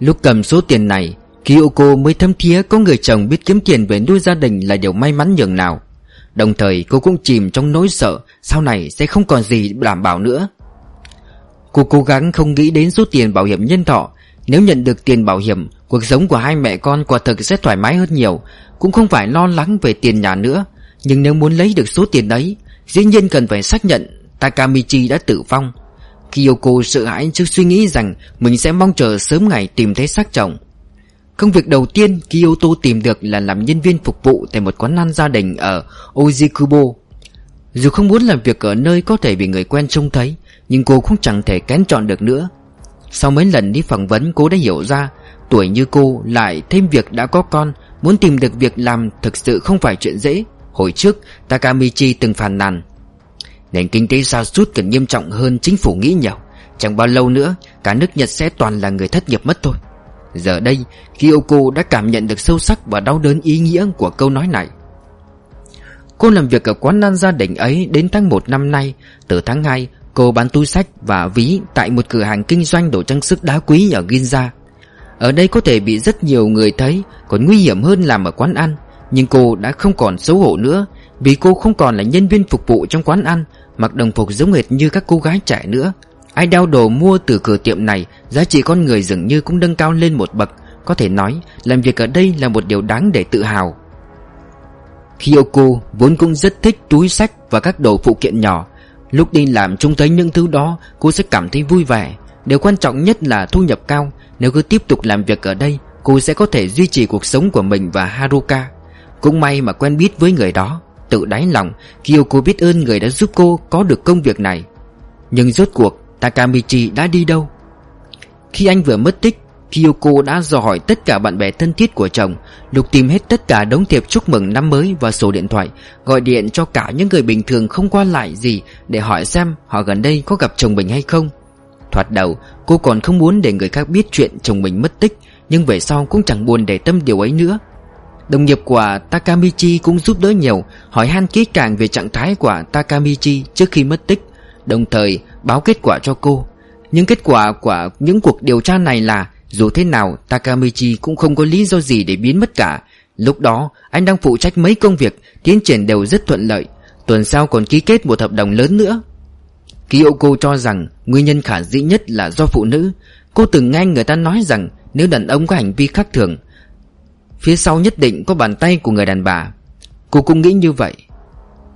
Lúc cầm số tiền này, Kyoko mới thấm thía có người chồng biết kiếm tiền về nuôi gia đình là điều may mắn nhường nào. Đồng thời, cô cũng chìm trong nỗi sợ, Sau này sẽ không còn gì đảm bảo nữa. Cô cố gắng không nghĩ đến số tiền bảo hiểm nhân thọ. Nếu nhận được tiền bảo hiểm, Cuộc sống của hai mẹ con quả thực sẽ thoải mái hơn nhiều. Cũng không phải lo lắng về tiền nhà nữa. Nhưng nếu muốn lấy được số tiền ấy, Dĩ nhiên cần phải xác nhận Takamichi đã tử vong. Kyoko sợ hãi trước suy nghĩ rằng Mình sẽ mong chờ sớm ngày tìm thấy xác chồng. Công việc đầu tiên Kyoto tìm được là làm nhân viên phục vụ Tại một quán ăn gia đình ở Ojikubo Dù không muốn làm việc ở nơi có thể bị người quen trông thấy, Nhưng cô cũng chẳng thể kén chọn được nữa. Sau mấy lần đi phỏng vấn, cô đã hiểu ra Tuổi như cô lại thêm việc đã có con, Muốn tìm được việc làm thực sự không phải chuyện dễ. Hồi trước, Takamichi từng phàn nàn Nền kinh tế sa sút cần nghiêm trọng hơn chính phủ nghĩ nhiều. Chẳng bao lâu nữa, Cả nước Nhật sẽ toàn là người thất nghiệp mất thôi. Giờ đây, Kyoko đã cảm nhận được sâu sắc và đau đớn ý nghĩa của câu nói này. Cô làm việc ở quán nan gia đình ấy đến tháng 1 năm nay. Từ tháng 2 cô bán túi sách và ví tại một cửa hàng kinh doanh đồ trang sức đá quý ở Ginza. Ở đây có thể bị rất nhiều người thấy, Còn nguy hiểm hơn làm ở quán ăn. Nhưng cô đã không còn xấu hổ nữa, Vì cô không còn là nhân viên phục vụ trong quán ăn Mặc đồng phục giống hệt như các cô gái trẻ nữa. Ai đeo đồ mua từ cửa tiệm này, Giá trị con người dường như cũng nâng cao lên một bậc. Có thể nói, Làm việc ở đây là một điều đáng để tự hào. Kyoko vốn cũng rất thích túi sách và các đồ phụ kiện nhỏ, Lúc đi làm trông thấy những thứ đó, Cô sẽ cảm thấy vui vẻ. Điều quan trọng nhất là thu nhập cao. Nếu cứ tiếp tục làm việc ở đây, Cô sẽ có thể duy trì cuộc sống của mình và Haruka. Cũng may mà quen biết với người đó. Tự đáy lòng Kyoko biết ơn người đã giúp cô có được công việc này. Nhưng rốt cuộc, Takamichi đã đi đâu? Khi anh vừa mất tích Kyoko đã dò hỏi tất cả bạn bè thân thiết của chồng, Lục tìm hết tất cả đống thiệp chúc mừng năm mới và sổ điện thoại, Gọi điện cho cả những người bình thường không qua lại gì Để hỏi xem họ gần đây có gặp chồng mình hay không. Thoạt đầu, cô còn không muốn để người khác biết chuyện chồng mình mất tích, Nhưng về sau cũng chẳng buồn để tâm điều ấy nữa. Đồng nghiệp của Takamichi cũng giúp đỡ nhiều, Hỏi han kỹ càng về trạng thái của Takamichi trước khi mất tích, Đồng thời báo kết quả cho cô. Nhưng kết quả của những cuộc điều tra này là, Dù thế nào, Takamichi cũng không có lý do gì để biến mất cả. Lúc đó, anh đang phụ trách mấy công việc, Tiến triển đều rất thuận lợi. Tuần sau còn ký kết một hợp đồng lớn nữa. Kiyoko cho rằng Nguyên nhân khả dĩ nhất là do phụ nữ. Cô từng nghe người ta nói rằng Nếu đàn ông có hành vi khác thường Phía sau nhất định có bàn tay của người đàn bà. Cô cũng nghĩ như vậy.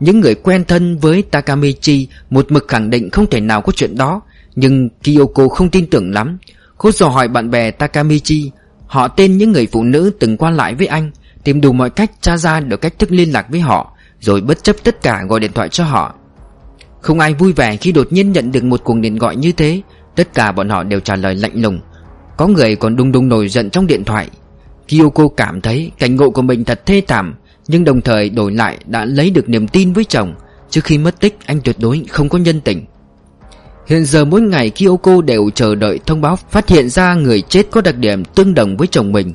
Những người quen thân với Takamichi, Một mực khẳng định không thể nào có chuyện đó. Nhưng Kyoko không tin tưởng lắm. Cô dò hỏi bạn bè Takamichi, Họ tên những người phụ nữ từng qua lại với anh, Tìm đủ mọi cách tra ra được cách thức liên lạc với họ, Rồi bất chấp tất cả gọi điện thoại cho họ. Không ai vui vẻ khi đột nhiên nhận được một cuộc điện gọi như thế. Tất cả bọn họ đều trả lời lạnh lùng. Có người còn đung đung nổi giận trong điện thoại. Kyoko cảm thấy cảnh ngộ của mình thật thê thảm, nhưng đồng thời đổi lại đã lấy được niềm tin với chồng. Trước khi mất tích, anh tuyệt đối không có nhân tình. Hiện giờ mỗi ngày Kyoko đều chờ đợi thông báo phát hiện ra người chết có đặc điểm tương đồng với chồng mình.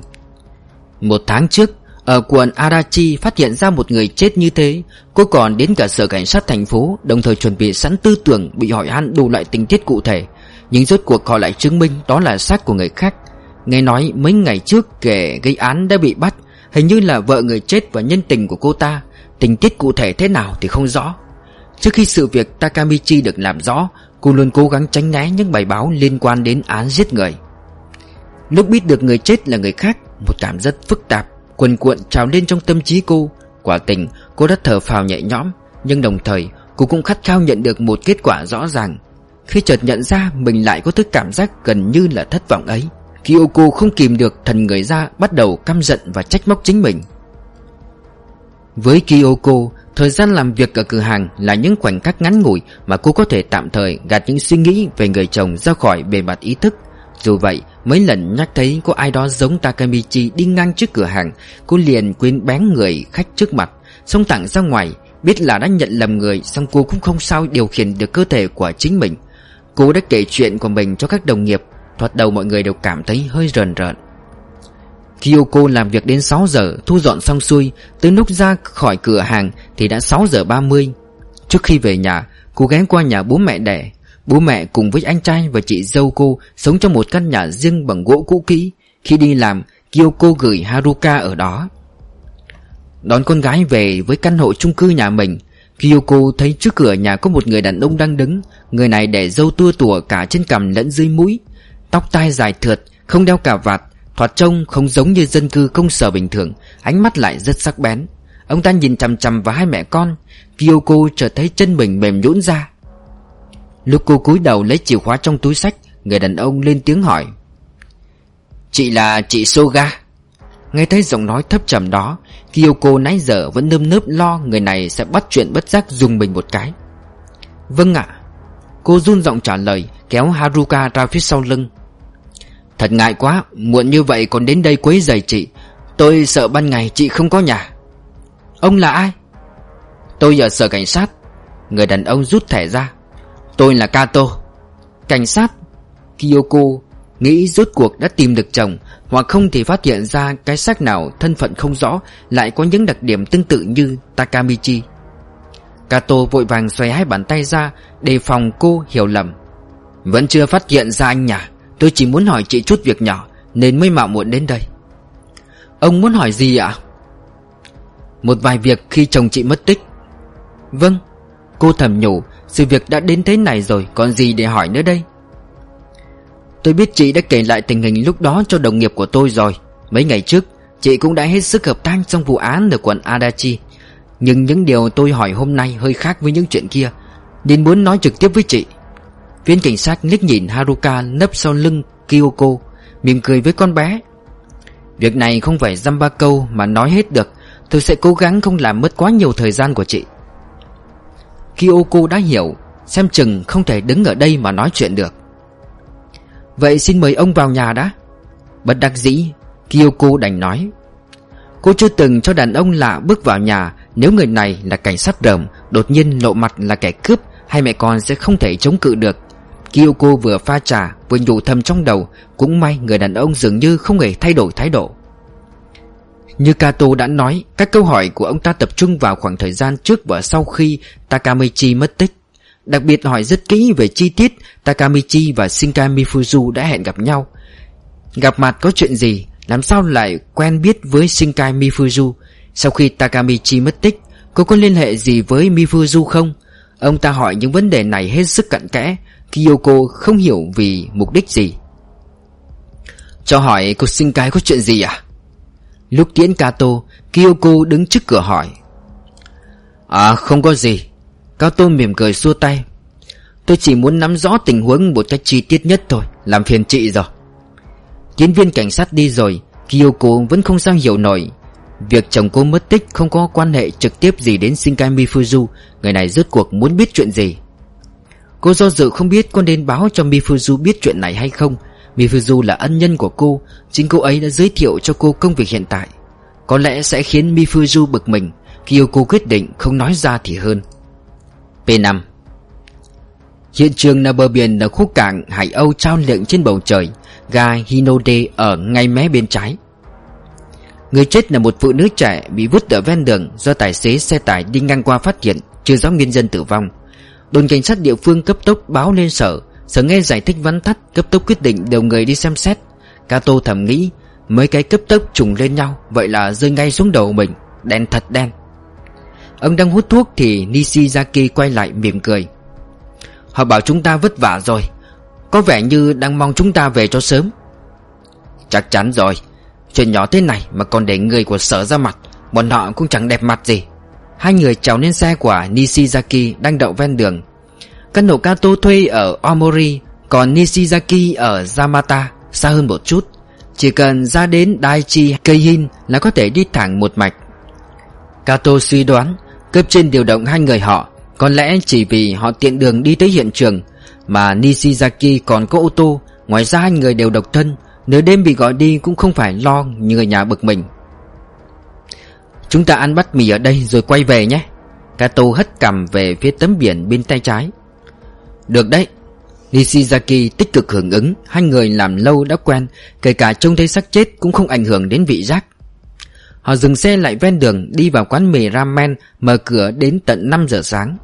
Một tháng trước, Ở quận Arachi phát hiện ra một người chết như thế. Cô còn đến cả sở cảnh sát thành phố, Đồng thời chuẩn bị sẵn tư tưởng bị hỏi han đủ loại tình tiết cụ thể. Nhưng rốt cuộc họ lại chứng minh đó là xác của người khác. Nghe nói mấy ngày trước kẻ gây án đã bị bắt, Hình như là vợ người chết và nhân tình của cô ta. Tình tiết cụ thể thế nào thì không rõ. Trước khi sự việc Takamichi được làm rõ, Cô luôn cố gắng tránh né những bài báo liên quan đến án giết người. Lúc biết được người chết là người khác, Một cảm rất phức tạp Quần cuộn trào lên trong tâm trí cô. Quả tình, cô đã thở phào nhẹ nhõm, Nhưng đồng thời, cô cũng khát khao nhận được một kết quả rõ ràng. Khi chợt nhận ra mình lại có thức cảm giác gần như là thất vọng ấy. Kyoko không kìm được thần người ra Bắt đầu căm giận và trách móc chính mình Với Kyoko Thời gian làm việc ở cửa hàng là những khoảnh khắc ngắn ngủi mà cô có thể tạm thời gạt những suy nghĩ về người chồng ra khỏi bề mặt ý thức. Dù vậy, mấy lần nhắc thấy có ai đó giống Takamichi đi ngang trước cửa hàng, cô liền quên bén người khách trước mặt, xông thẳng ra ngoài, biết là đã nhận lầm người, song cô cũng không sao điều khiển được cơ thể của chính mình. Cô đã kể chuyện của mình cho các đồng nghiệp, Thoạt đầu mọi người đều cảm thấy hơi rờn rợn. Kyoko làm việc đến 6 giờ, Thu dọn xong xuôi, Tới lúc ra khỏi cửa hàng Thì đã 6 giờ 30 Trước khi về nhà, Cô ghé qua nhà bố mẹ đẻ. Bố mẹ cùng với anh trai và chị dâu cô Sống trong một căn nhà riêng bằng gỗ cũ kỹ. Khi đi làm, Kyoko gửi Haruka ở đó. Đón con gái về với căn hộ chung cư nhà mình, Kyoko thấy trước cửa nhà có một người đàn ông đang đứng. Người này để dâu tua tủa cả trên cằm lẫn dưới mũi. Tóc tai dài thượt, Không đeo cà vạt, Thoạt trông không giống như dân cư công sở bình thường, Ánh mắt lại rất sắc bén. Ông ta nhìn chằm chằm vào hai mẹ con, Kyoko chợt thấy chân mình mềm nhũn ra. Lúc cô cúi đầu lấy chìa khóa trong túi sách, Người đàn ông lên tiếng hỏi, Chị là chị Soga? Nghe thấy giọng nói thấp trầm đó, Kyoko nãy giờ vẫn nơm nớp lo Người này sẽ bắt chuyện bất giác dùng mình một cái. Vâng ạ. Cô run giọng trả lời, Kéo Haruka ra phía sau lưng. Thật ngại quá, Muộn như vậy còn đến đây quấy giày chị. Tôi sợ ban ngày chị không có nhà. Ông là ai? Tôi ở sở cảnh sát. Người đàn ông rút thẻ ra. Tôi là Kato. Cảnh sát? Kyoko Nghĩ rốt cuộc đã tìm được chồng, Hoặc không thì phát hiện ra cái xác nào thân phận không rõ, Lại có những đặc điểm tương tự như Takamichi. Kato vội vàng xoay hai bàn tay ra, Đề phòng cô hiểu lầm. Vẫn chưa phát hiện ra anh nhà. Tôi chỉ muốn hỏi chị chút việc nhỏ, Nên mới mạo muộn đến đây. Ông muốn hỏi gì ạ? Một vài việc khi chồng chị mất tích. Vâng Cô thầm nhủ, Sự việc đã đến thế này rồi, Còn gì để hỏi nữa đây? Tôi biết chị đã kể lại tình hình lúc đó cho đồng nghiệp của tôi rồi. Mấy ngày trước, Chị cũng đã hết sức hợp tác trong vụ án ở quận Adachi. Nhưng những điều tôi hỏi hôm nay hơi khác với những chuyện kia, Nên muốn nói trực tiếp với chị. Viên cảnh sát liếc nhìn Haruka nấp sau lưng Kyoko, Mỉm cười với con bé. Việc này không phải dăm ba câu mà nói hết được, Tôi sẽ cố gắng không làm mất quá nhiều thời gian của chị. Kyoko đã hiểu, Xem chừng không thể đứng ở đây mà nói chuyện được. Vậy xin mời ông vào nhà đã. Bất đắc dĩ, Kyoko đành nói. Cô chưa từng cho đàn ông lạ bước vào nhà Nếu người này là cảnh sát rầm Đột nhiên lộ mặt là kẻ cướp, Hai mẹ con sẽ không thể chống cự được. Kyoko vừa pha trà, Vừa nhủ thầm trong đầu, Cũng may người đàn ông dường như không hề thay đổi thái độ. Như Kato đã nói, Các câu hỏi của ông ta tập trung vào khoảng thời gian trước và sau khi Takamichi mất tích. Đặc biệt hỏi rất kỹ về chi tiết Takamichi và Shinkai Mifuzu đã hẹn gặp nhau. Gặp mặt có chuyện gì? Làm sao lại quen biết với Shinkai Mifuzu? Sau khi Takamichi mất tích, Cô có liên hệ gì với Mifuzu không? Ông ta hỏi những vấn đề này hết sức cặn kẽ. Kyoko không hiểu vì mục đích gì. Cho hỏi cô sinh cái có chuyện gì à? Lúc tiễn Kato, Kyoko đứng trước cửa hỏi. À không có gì. Cao mỉm cười xua tay. Tôi chỉ muốn nắm rõ tình huống một cách chi tiết nhất thôi, Làm phiền chị rồi. Tiến viên cảnh sát đi rồi, Kyoko vẫn không sao hiểu nổi. Việc chồng cô mất tích không có quan hệ trực tiếp gì đến Shinkai Mifuzu, Người này rốt cuộc muốn biết chuyện gì. Cô do dự không biết có nên báo cho Mifuzu biết chuyện này hay không. Mifuzu là ân nhân của cô, Chính cô ấy đã giới thiệu cho cô công việc hiện tại. Có lẽ sẽ khiến Mifuzu bực mình Kyoko quyết định không nói ra thì hơn. P5 Hiện trường là bờ biển ở khu cảng Hải Âu trao lượn trên bầu trời, Ga Hinode ở ngay mé bên trái. Người chết là một phụ nữ trẻ bị vứt ở ven đường Do tài xế xe tải đi ngang qua phát hiện, Chưa rõ nguyên nhân tử vong. Đồn cảnh sát địa phương cấp tốc báo lên sở Sở nghe giải thích vắn tắt, Cấp tốc quyết định điều người đi xem xét. Kato thầm nghĩ, Mấy cái cấp tốc trùng lên nhau, Vậy là rơi ngay xuống đầu mình, Đen thật đen. Ông đang hút thuốc thì Nishizaki quay lại mỉm cười. Họ bảo chúng ta vất vả rồi, Có vẻ như đang mong chúng ta về cho sớm. Chắc chắn rồi, Chuyện nhỏ thế này mà còn để người của sở ra mặt, Bọn họ cũng chẳng đẹp mặt gì. Hai người trèo lên xe của Nishizaki đang đậu ven đường. Căn hộ Kato thuê ở Omori, Còn Nishizaki ở Yamata Xa hơn một chút. Chỉ cần ra đến Daichi Keihin Là có thể đi thẳng một mạch. Kato suy đoán Cấp trên điều động hai người họ, Có lẽ chỉ vì họ tiện đường đi tới hiện trường, Mà Nishizaki còn có ô tô. Ngoài ra hai người đều độc thân Nếu đêm bị gọi đi cũng không phải lo như người nhà bực mình. Chúng ta ăn bát mì ở đây rồi quay về nhé. Kato hất cằm về phía tấm biển bên tay trái. Được đấy. Nishizaki tích cực hưởng ứng. Hai người làm lâu đã quen, Kể cả trông thấy xác chết cũng không ảnh hưởng đến vị giác. Họ dừng xe lại ven đường, Đi vào quán mì ramen Mở cửa đến tận 5 giờ sáng.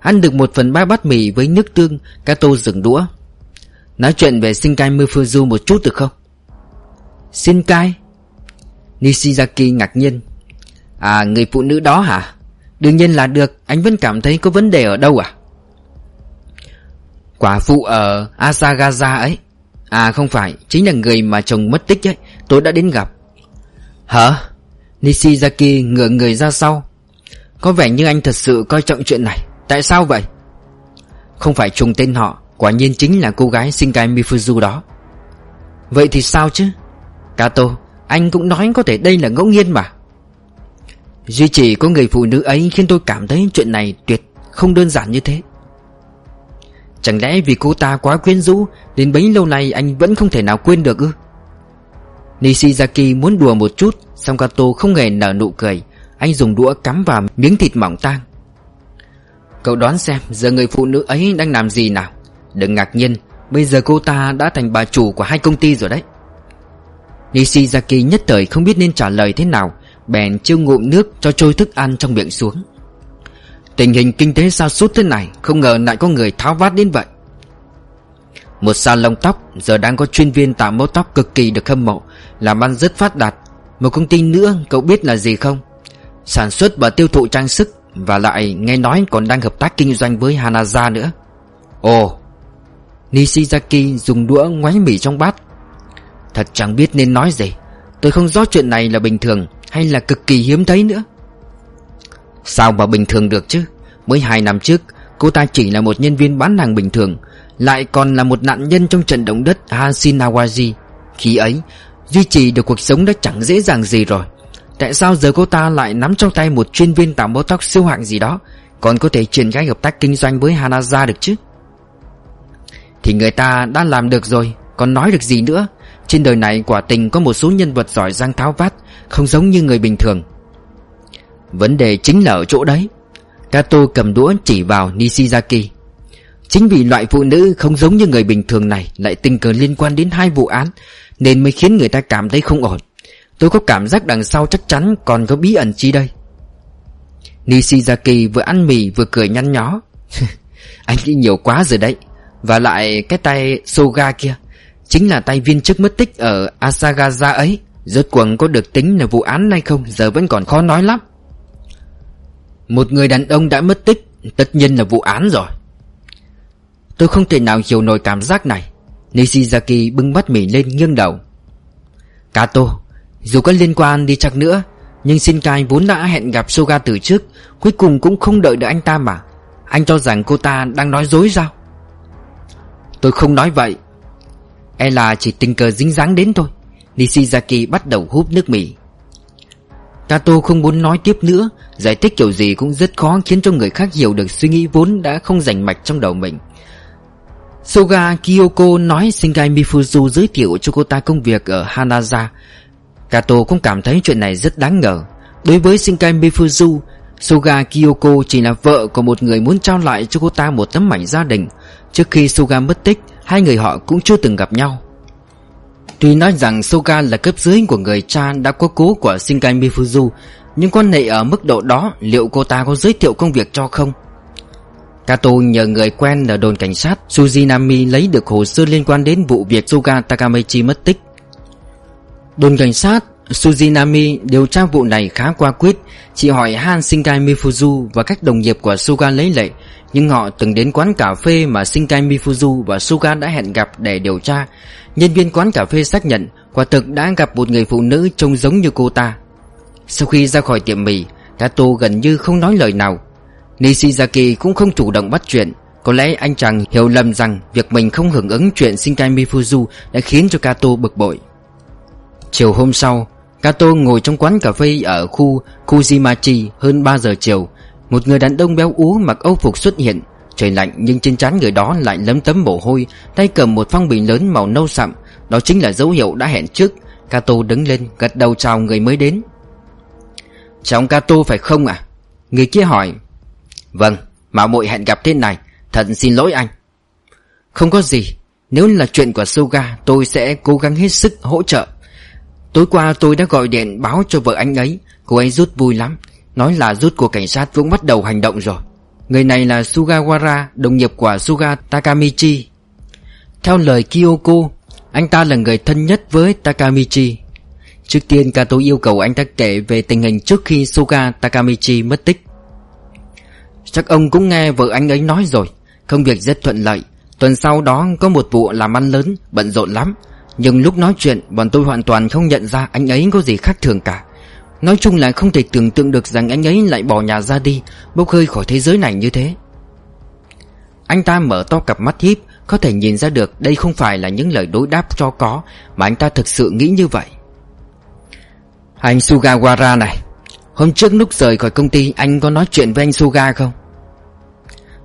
Ăn được một phần ba bát mì với nước tương, Kato dừng đũa. Nói chuyện về Shinkai Mufuzu một chút được không? Shinkai? Nishizaki ngạc nhiên. À người phụ nữ đó hả? Đương nhiên là được, Anh vẫn cảm thấy có vấn đề ở đâu à? Quả phụ ở Asagaza ấy. À không phải, Chính là người mà chồng mất tích ấy. Tôi đã đến gặp. Hả? Nishizaki ngửa người ra sau. Có vẻ như anh thật sự coi trọng chuyện này. Tại sao vậy? Không phải trùng tên họ, Quả nhiên chính là cô gái Shinkai Mifuzu đó. Vậy thì sao chứ? Kato, Anh cũng nói có thể đây là ngẫu nhiên mà. Duy chỉ có người phụ nữ ấy khiến tôi cảm thấy chuyện này tuyệt không đơn giản như thế. Chẳng lẽ vì cô ta quá quyến rũ Đến bấy lâu nay anh vẫn không thể nào quên được ư? Nishizaki muốn đùa một chút xong Kato không hề nở nụ cười. Anh dùng đũa cắm vào miếng thịt mỏng tang. Cậu đoán xem, giờ người phụ nữ ấy đang làm gì nào? Đừng ngạc nhiên, Bây giờ cô ta đã thành bà chủ của hai công ty rồi đấy. Nishizaki nhất thời không biết nên trả lời thế nào. Bèn chiêu ngụm nước cho trôi thức ăn trong miệng xuống. Tình hình kinh tế sao sút thế này, Không ngờ lại có người tháo vát đến vậy. Một salon tóc, Giờ đang có chuyên viên tạo mẫu tóc cực kỳ được hâm mộ, Làm ăn rất phát đạt. Một công ty nữa, cậu biết là gì không? Sản xuất và tiêu thụ trang sức, Và lại nghe nói còn đang hợp tác kinh doanh với Hanaza nữa. Ồ, Nishizaki dùng đũa ngoáy mì trong bát. Thật chẳng biết nên nói gì. Tôi không rõ chuyện này là bình thường Hay là cực kỳ hiếm thấy nữa. Sao mà bình thường được chứ? Mới hai năm trước, Cô ta chỉ là một nhân viên bán hàng bình thường, Lại còn là một nạn nhân trong trận động đất Hashinawaji. Khi ấy, Duy trì được cuộc sống đã chẳng dễ dàng gì rồi. Tại sao giờ cô ta lại nắm trong tay một chuyên viên tạo mẫu tóc siêu hạng gì đó, Còn có thể triển khai hợp tác kinh doanh với Hanaza được chứ? Thì người ta đã làm được rồi, Còn nói được gì nữa? Trên đời này quả tình có một số nhân vật giỏi giang tháo vát, Không giống như người bình thường. Vấn đề chính là ở chỗ đấy. Kato cầm đũa chỉ vào Nishizaki. Chính vì loại phụ nữ không giống như người bình thường này Lại tình cờ liên quan đến hai vụ án, Nên mới khiến người ta cảm thấy không ổn. Tôi có cảm giác đằng sau chắc chắn còn có bí ẩn chi đây. Nishizaki vừa ăn mì vừa cười nhăn nhó. Anh nghĩ nhiều quá rồi đấy. Và lại cái tay Soga kia. Chính là tay viên chức mất tích ở Asagaza ấy. Rốt cuộc có được tính là vụ án hay không, Giờ vẫn còn khó nói lắm. Một người đàn ông đã mất tích, Tất nhiên là vụ án rồi. Tôi không thể nào hiểu nổi cảm giác này. Nishizaki bưng bát mì lên nghiêng đầu. Kato, Dù có liên quan đi chắc nữa, Nhưng Shinkai vốn đã hẹn gặp Soga từ trước, Cuối cùng cũng không đợi được anh ta mà. Anh cho rằng cô ta đang nói dối sao? Tôi không nói vậy. E là chỉ tình cờ dính dáng đến thôi. Nishizaki bắt đầu hút nước mì Kato không muốn nói tiếp nữa, Giải thích kiểu gì cũng rất khó khiến cho người khác hiểu được suy nghĩ vốn đã không rành mạch trong đầu mình. Soga Kyoko nói Shingai Mifuzu giới thiệu cho cô ta công việc ở Hanaza. Kato cũng cảm thấy chuyện này rất đáng ngờ. Đối với Shingai Mifuzu, Soga Kyoko chỉ là vợ của một người muốn trao lại cho cô ta một tấm mảnh gia đình. Trước khi Suga mất tích, Hai người họ cũng chưa từng gặp nhau Tuy nói rằng Soga là cấp dưới của người cha đã có cố của Shinkai Mifuzu, Nhưng quan hệ ở mức độ đó liệu cô ta có giới thiệu công việc cho không? Kato nhờ người quen ở đồn cảnh sát Suzinami lấy được hồ sơ liên quan đến vụ việc Suga Takamichi mất tích Đồn cảnh sát Suzinami điều tra vụ này khá qua quyết Chỉ hỏi Han Shinkai Mifuzu và các đồng nghiệp của Suga lấy lệ nhưng họ từng đến quán cà phê mà Shinkai Mifuzu và Suga đã hẹn gặp để điều tra. Nhân viên quán cà phê xác nhận, Quả thực đã gặp một người phụ nữ trông giống như cô ta. Sau khi ra khỏi tiệm mì, Kato gần như không nói lời nào. Nishizaki cũng không chủ động bắt chuyện. Có lẽ anh chàng hiểu lầm rằng Việc mình không hưởng ứng chuyện Shinkai Mifuzu Đã khiến cho Kato bực bội. Chiều hôm sau, Kato ngồi trong quán cà phê ở khu Kujimachi hơn 3 giờ chiều. Một người đàn ông béo ú mặc âu phục xuất hiện. Trời lạnh, nhưng trên trán người đó lại lấm tấm mồ hôi. Tay cầm một phong bì lớn màu nâu sậm Đó chính là dấu hiệu đã hẹn trước. Kato đứng lên, gật đầu chào người mới đến. Chào ông Kato phải không à Người kia hỏi. Vâng mà muội hẹn gặp thế này. Thật xin lỗi anh. Không có gì. Nếu là chuyện của Suga, Tôi sẽ cố gắng hết sức hỗ trợ. Tối qua tôi đã gọi điện báo cho vợ anh ấy. Cô ấy rút vui lắm. Nói là rút của cảnh sát cũng bắt đầu hành động rồi. Người này là Sugawara, Đồng nghiệp của Suga Takamichi. Theo lời Kyoko, Anh ta là người thân nhất với Takamichi. Trước tiên, Kato yêu cầu anh ta kể về tình hình trước khi Suga Takamichi mất tích. Chắc ông cũng nghe vợ anh ấy nói rồi. Công việc rất thuận lợi. Tuần sau đó, có một vụ làm ăn lớn, Bận rộn lắm. Nhưng lúc nói chuyện, Bọn tôi hoàn toàn không nhận ra anh ấy có gì khác thường cả. Nói chung là không thể tưởng tượng được rằng anh ấy lại bỏ nhà ra đi Bốc hơi khỏi thế giới này như thế. Anh ta mở to cặp mắt híp Có thể nhìn ra được đây không phải là những lời đối đáp cho có Mà anh ta thực sự nghĩ như vậy. Anh Sugawara này Hôm trước lúc rời khỏi công ty Anh có nói chuyện với anh Suga không?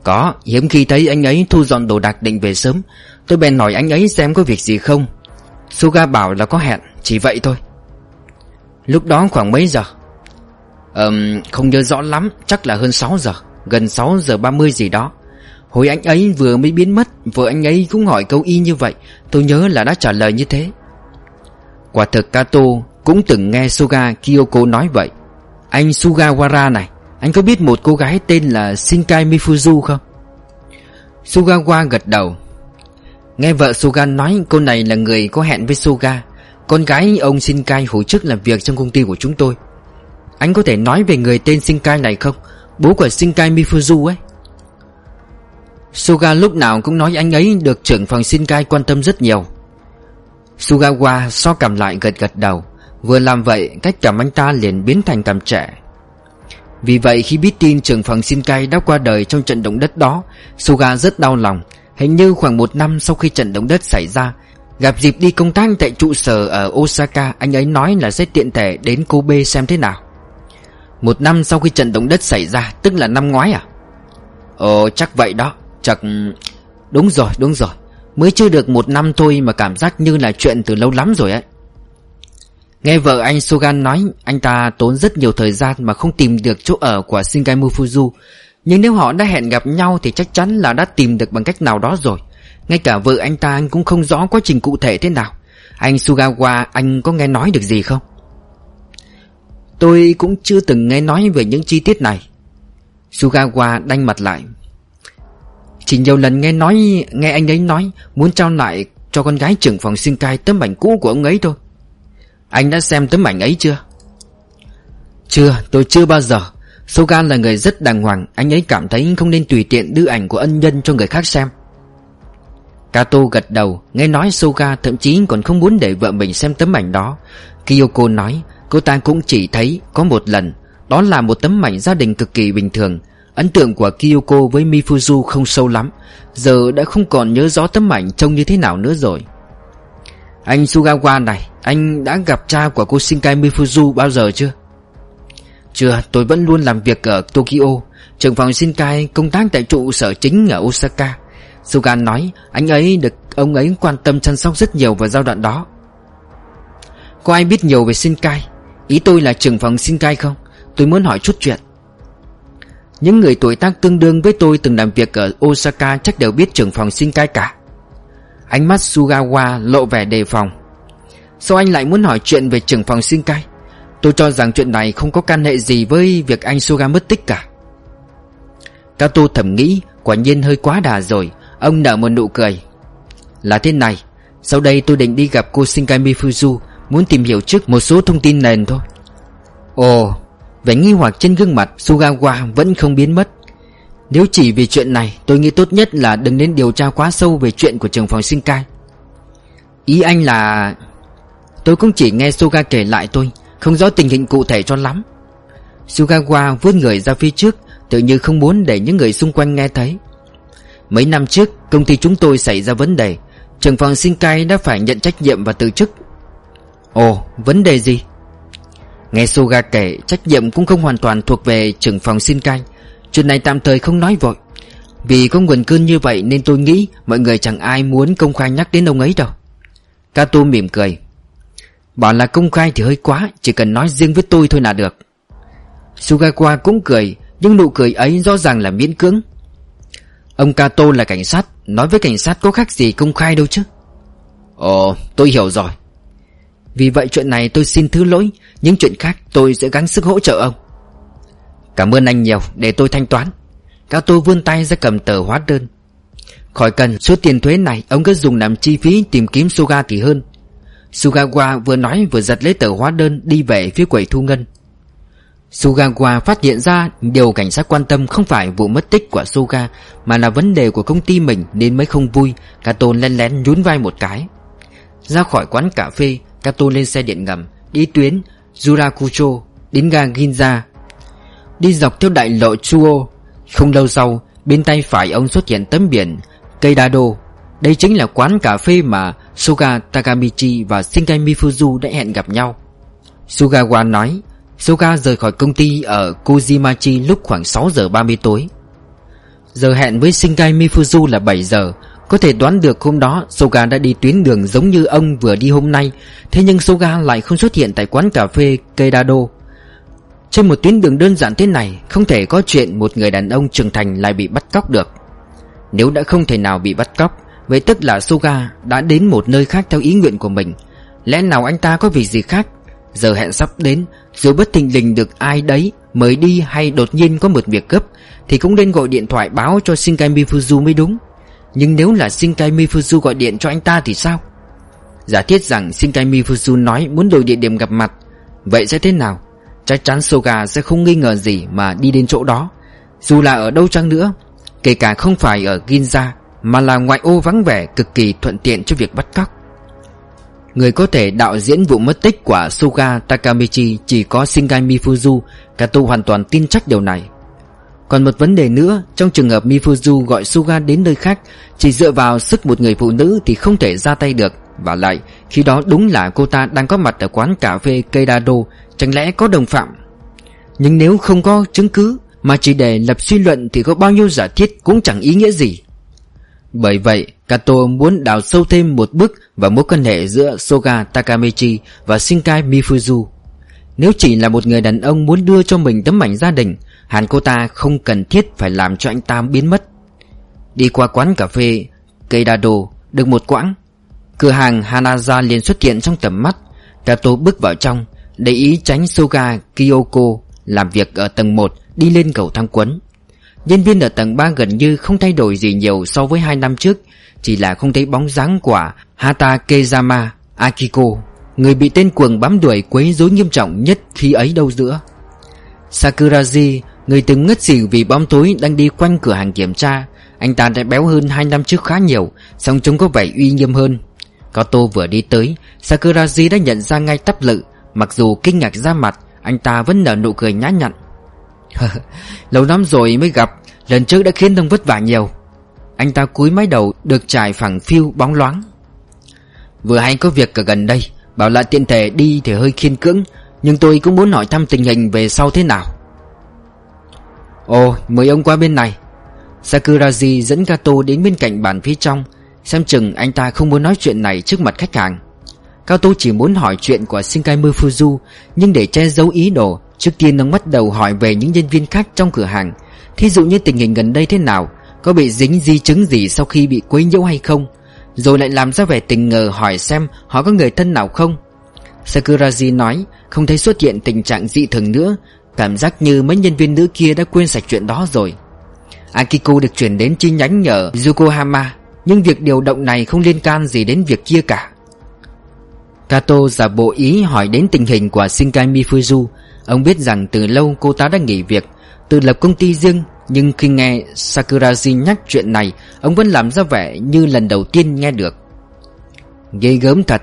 Có, hiếm khi thấy anh ấy thu dọn đồ đạc định về sớm. Tôi bèn hỏi anh ấy xem có việc gì không. Suga bảo là có hẹn Chỉ vậy thôi. Lúc đó khoảng mấy giờ? Ờm, không nhớ rõ lắm, Chắc là hơn 6 giờ, Gần 6 giờ 30 gì đó. Hồi anh ấy vừa mới biến mất, Vợ anh ấy cũng hỏi câu y như vậy, Tôi nhớ là đã trả lời như thế. Quả thực Kato cũng từng nghe Suga Kyoko nói vậy. Anh Sugawara này, Anh có biết một cô gái tên là Shinkai Mifuzu không? Sugawa gật đầu. Nghe vợ Suga nói, cô này là người có hẹn với Suga. Con gái ông Shinkai hồi trước làm việc trong công ty của chúng tôi. Anh có thể nói về người tên Shinkai này không? Bố của Shinkai Mifuzu ấy. Suga lúc nào cũng nói anh ấy được trưởng phòng Shinkai quan tâm rất nhiều. Sugawa so cầm lại gật gật đầu. Vừa làm vậy, cách cầm anh ta liền biến thành cầm trẻ. Vì vậy, khi biết tin trưởng phòng Shinkai đã qua đời trong trận động đất đó, Suga rất đau lòng. Hình như khoảng một năm sau khi trận động đất xảy ra Gặp dịp đi công tác tại trụ sở ở Osaka, Anh ấy nói là sẽ tiện thể đến Kobe xem thế nào. Một năm sau khi trận động đất xảy ra, Tức là năm ngoái à? Ồ, chắc vậy đó. Chắc... Đúng rồi đúng rồi. Mới chưa được một năm thôi mà cảm giác như là chuyện từ lâu lắm rồi ấy. Nghe vợ anh Sogan nói, Anh ta tốn rất nhiều thời gian mà không tìm được chỗ ở của Shingai Mufuzu. Nhưng nếu họ đã hẹn gặp nhau thì chắc chắn là đã tìm được bằng cách nào đó rồi. Ngay cả vợ anh ta anh cũng không rõ quá trình cụ thể thế nào. Anh Sugawa, anh có nghe nói được gì không? Tôi cũng chưa từng nghe nói về những chi tiết này. Sugawa đanh mặt lại. Chỉ nhiều lần nghe nói, Nghe anh ấy nói Muốn trao lại cho con gái trưởng phòng sinh cai tấm ảnh cũ của ông ấy thôi. Anh đã xem tấm ảnh ấy chưa? Chưa, tôi chưa bao giờ. Suga là người rất đàng hoàng. Anh ấy cảm thấy không nên tùy tiện đưa ảnh của ân nhân cho người khác xem. Kato gật đầu Nghe nói Soga thậm chí còn không muốn để vợ mình xem tấm ảnh đó. Kyoko nói Cô ta cũng chỉ thấy có một lần Đó là một tấm ảnh gia đình cực kỳ bình thường. Ấn tượng của Kyoko với Mifuzu không sâu lắm Giờ đã không còn nhớ rõ tấm ảnh trông như thế nào nữa rồi. Anh Sugawa này Anh đã gặp cha của cô Shinkai Mifuzu bao giờ chưa? Chưa, tôi vẫn luôn làm việc ở Tokyo. Trưởng phòng Shinkai công tác tại trụ sở chính ở Osaka. Sugan nói, anh ấy được ông ấy quan tâm chăm sóc rất nhiều vào giai đoạn đó. Có ai biết nhiều về Shinkai? Ý tôi là trưởng phòng Shinkai không? Tôi muốn hỏi chút chuyện. Những người tuổi tác tương đương với tôi từng làm việc ở Osaka chắc đều biết trưởng phòng Shinkai cả. Ánh mắt Sugawa lộ vẻ đề phòng. Sao anh lại muốn hỏi chuyện về trưởng phòng Shinkai? Tôi cho rằng chuyện này không có can hệ gì với việc anh Suga mất tích cả. Kato thầm nghĩ, Quả nhiên hơi quá đà rồi. Ông nở một nụ cười. Là thế này, Sau đây tôi định đi gặp cô Shinkai Mifuzu Muốn tìm hiểu trước một số thông tin nền thôi. Ồ, Vẻ nghi hoặc trên gương mặt Sugawa vẫn không biến mất. Nếu chỉ vì chuyện này, Tôi nghĩ tốt nhất là đừng nên điều tra quá sâu Về chuyện của trường phòng sinh cai Ý anh là, Tôi cũng chỉ nghe Suga kể lại tôi Không rõ tình hình cụ thể cho lắm. Sugawa vươn người ra phía trước, Tự như không muốn để những người xung quanh nghe thấy. Mấy năm trước, Công ty chúng tôi xảy ra vấn đề. Trưởng phòng sinh cai đã phải nhận trách nhiệm và từ chức. Ồ, vấn đề gì? Nghe Suga kể, trách nhiệm cũng không hoàn toàn thuộc về trưởng phòng xin cai Chuyện này tạm thời không nói vội. Vì có nguồn cơn như vậy nên tôi nghĩ Mọi người chẳng ai muốn công khai nhắc đến ông ấy đâu. Kato mỉm cười. Bảo là công khai thì hơi quá, Chỉ cần nói riêng với tôi thôi là được. Sugawa cũng cười, Nhưng nụ cười ấy rõ ràng là miễn cưỡng. Ông Kato là cảnh sát Nói với cảnh sát có khác gì công khai đâu chứ? Ồ tôi hiểu rồi. Vì vậy chuyện này tôi xin thứ lỗi Những chuyện khác tôi sẽ gắng sức hỗ trợ ông. Cảm ơn anh nhiều Để tôi thanh toán. Cao Tô vươn tay ra cầm tờ hóa đơn. Khỏi cần số tiền thuế này Ông cứ dùng làm chi phí tìm kiếm Suga thì hơn. Sugawa vừa nói vừa giật lấy tờ hóa đơn Đi về phía quầy thu ngân Sugawa phát hiện ra Điều cảnh sát quan tâm không phải vụ mất tích của Suga, Mà là vấn đề của công ty mình Nên mới không vui. Kato lén lén nhún vai một cái. Ra khỏi quán cà phê, Kato lên xe điện ngầm, Đi tuyến Jurakucho Đến ga Ginza. Đi dọc theo đại lộ Chuo. Không lâu sau, Bên tay phải ông xuất hiện tấm biển Keidado. Đây chính là quán cà phê mà Suga, Takamichi và Shinkai Mifuzu đã hẹn gặp nhau. Sugawa nói Suga rời khỏi công ty ở Kojimachi lúc khoảng 6 giờ 30 tối. Giờ hẹn với Shinkai Mifuzu là 7 giờ. Có thể đoán được hôm đó Soga đã đi tuyến đường giống như ông vừa đi hôm nay. Thế nhưng Soga lại không xuất hiện tại quán cà phê Keidado Trên một tuyến đường đơn giản thế này, Không thể có chuyện một người đàn ông trưởng thành lại bị bắt cóc được. Nếu đã không thể nào bị bắt cóc, Vậy tức là Soga đã đến một nơi khác theo ý nguyện của mình. Lẽ nào anh ta có việc gì khác? Giờ hẹn sắp đến, Dù bất thình lình được ai đấy mới đi hay đột nhiên có một việc gấp, Thì cũng nên gọi điện thoại báo cho Shinkai Mifuzu mới đúng. Nhưng nếu là Shinkai Mifuzu gọi điện cho anh ta thì sao? Giả thiết rằng Shinkai Mifuzu nói muốn đổi địa điểm gặp mặt, Vậy sẽ thế nào? Chắc chắn Soga sẽ không nghi ngờ gì mà đi đến chỗ đó. Dù là ở đâu chăng nữa, Kể cả không phải ở Ginza, Mà là ngoại ô vắng vẻ cực kỳ thuận tiện cho việc bắt cóc. Người có thể đạo diễn vụ mất tích của Suga Takamichi chỉ có Shingai Mifuzu. Kato hoàn toàn tin chắc điều này. Còn một vấn đề nữa, Trong trường hợp Mifuzu gọi Suga đến nơi khác, Chỉ dựa vào sức một người phụ nữ Thì không thể ra tay được. Và lại, khi đó đúng là cô ta đang có mặt ở quán cà phê Keidado Chẳng lẽ có đồng phạm? Nhưng nếu không có chứng cứ, Mà chỉ để lập suy luận Thì có bao nhiêu giả thiết cũng chẳng ý nghĩa gì. Bởi vậy Kato muốn đào sâu thêm một bước vào mối quan hệ giữa Soga Takamichi và Shinkai Mifuzu. Nếu chỉ là một người đàn ông muốn đưa cho mình tấm ảnh gia đình Hàn cô ta không cần thiết phải làm cho anh ta biến mất. Đi qua quán cà phê, Keidado được một quãng. Cửa hàng Hanaza liền xuất hiện trong tầm mắt. Kato bước vào trong, Để ý tránh Soga Kyoko Làm việc ở tầng 1 Đi lên cầu thang quấn. Nhân viên ở tầng 3 gần như không thay đổi gì nhiều so với 2 năm trước. Chỉ là không thấy bóng dáng của Hatakezama Akiko, Người bị tên cuồng bám đuổi quấy rối nghiêm trọng nhất khi ấy đâu giữa. Sakuraji Người từng ngất xỉu vì bóng tối, đang đi quanh cửa hàng kiểm tra. Anh ta đã béo hơn 2 năm trước khá nhiều, song trông có vẻ uy nghiêm hơn. Kato vừa đi tới Sakuraji đã nhận ra ngay tắp lự. Mặc dù kinh ngạc ra mặt, Anh ta vẫn nở nụ cười nhã nhặn. Lâu lắm rồi mới gặp, Lần trước đã khiến ông vất vả nhiều. Anh ta cúi mái đầu, được trải phẳng phiêu bóng loáng. Vừa hay có việc ở gần đây, Bảo là tiện thể đi thì hơi khiên cưỡng, Nhưng tôi cũng muốn hỏi thăm tình hình về sau thế nào. Ồ, mời ông qua bên này. Sakuraji dẫn Kato đến bên cạnh bàn phía trong, Xem chừng anh ta không muốn nói chuyện này trước mặt khách hàng. Kato chỉ muốn hỏi chuyện của Shinkai Mufuzu, Nhưng để che giấu ý đồ, Trước tiên ông bắt đầu hỏi về những nhân viên khác trong cửa hàng. Thí dụ như tình hình gần đây thế nào có bị dính di chứng gì sau khi bị quấy nhiễu hay không? Rồi lại làm ra vẻ tình ngờ hỏi xem họ có người thân nào không? Sakuraji nói, Không thấy xuất hiện tình trạng dị thường nữa. Cảm giác như mấy nhân viên nữ kia đã quên sạch chuyện đó rồi. Akiko được chuyển đến chi nhánh ở Yokohama, Nhưng việc điều động này không liên can gì đến việc kia cả. Kato giả bộ ý hỏi đến tình hình của Shinkai Mifuzu. Ông biết rằng từ lâu cô ta đã nghỉ việc, Tự lập công ty riêng nhưng khi nghe Sakuraji nhắc chuyện này, Ông vẫn làm ra vẻ như lần đầu tiên nghe được. Ghê gớm thật,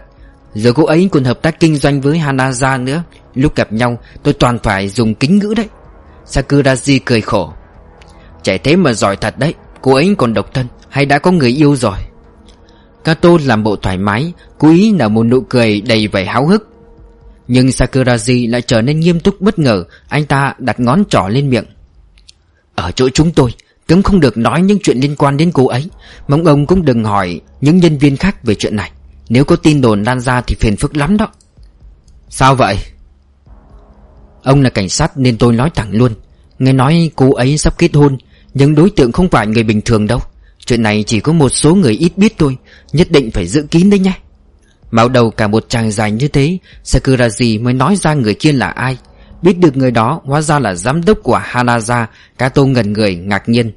Giờ cô ấy còn hợp tác kinh doanh với Hanaza nữa. Lúc gặp nhau, tôi toàn phải dùng kính ngữ đấy. Sakuraji cười khổ. Trẻ thế mà giỏi thật đấy, Cô ấy còn độc thân, hay đã có người yêu rồi? Kato làm bộ thoải mái Cố ý nở một nụ cười đầy vẻ háo hức. Nhưng Sakuraji lại trở nên nghiêm túc bất ngờ, Anh ta đặt ngón trỏ lên miệng. Ở chỗ chúng tôi Cấm không được nói những chuyện liên quan đến cô ấy Mong ông cũng đừng hỏi những nhân viên khác về chuyện này. Nếu có tin đồn lan ra thì phiền phức lắm đó. Sao vậy? Ông là cảnh sát nên tôi nói thẳng luôn. Nghe nói cô ấy sắp kết hôn, Nhưng đối tượng không phải người bình thường đâu. Chuyện này chỉ có một số người ít biết thôi, Nhất định phải giữ kín đấy nhé. Mạo đầu cả một chàng dài như thế Sakuraji mới nói ra người kia là ai. Biết được người đó, hóa ra là giám đốc của Hanaza, Kato ngần người, ngạc nhiên.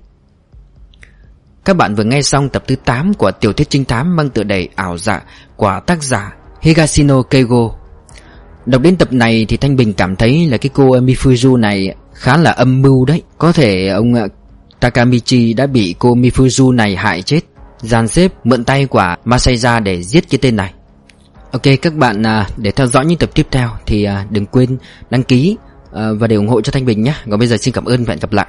Các bạn vừa nghe xong tập thứ 8 của tiểu thuyết trinh thám mang tựa đầy ảo dạ của tác giả Higashino Keigo. Đọc đến tập này thì Thanh Bình cảm thấy là cái cô Mifuzu này khá là âm mưu đấy. Có thể ông ờ, Takamichi đã bị cô Mifuzu này hại chết. Giàn xếp mượn tay của Masaya để giết cái tên này. Ok các bạn à, để theo dõi những tập tiếp theo Thì à, đừng quên đăng ký à, Và để ủng hộ cho Thanh Bình nhé. Còn bây giờ xin cảm ơn và hẹn gặp lại.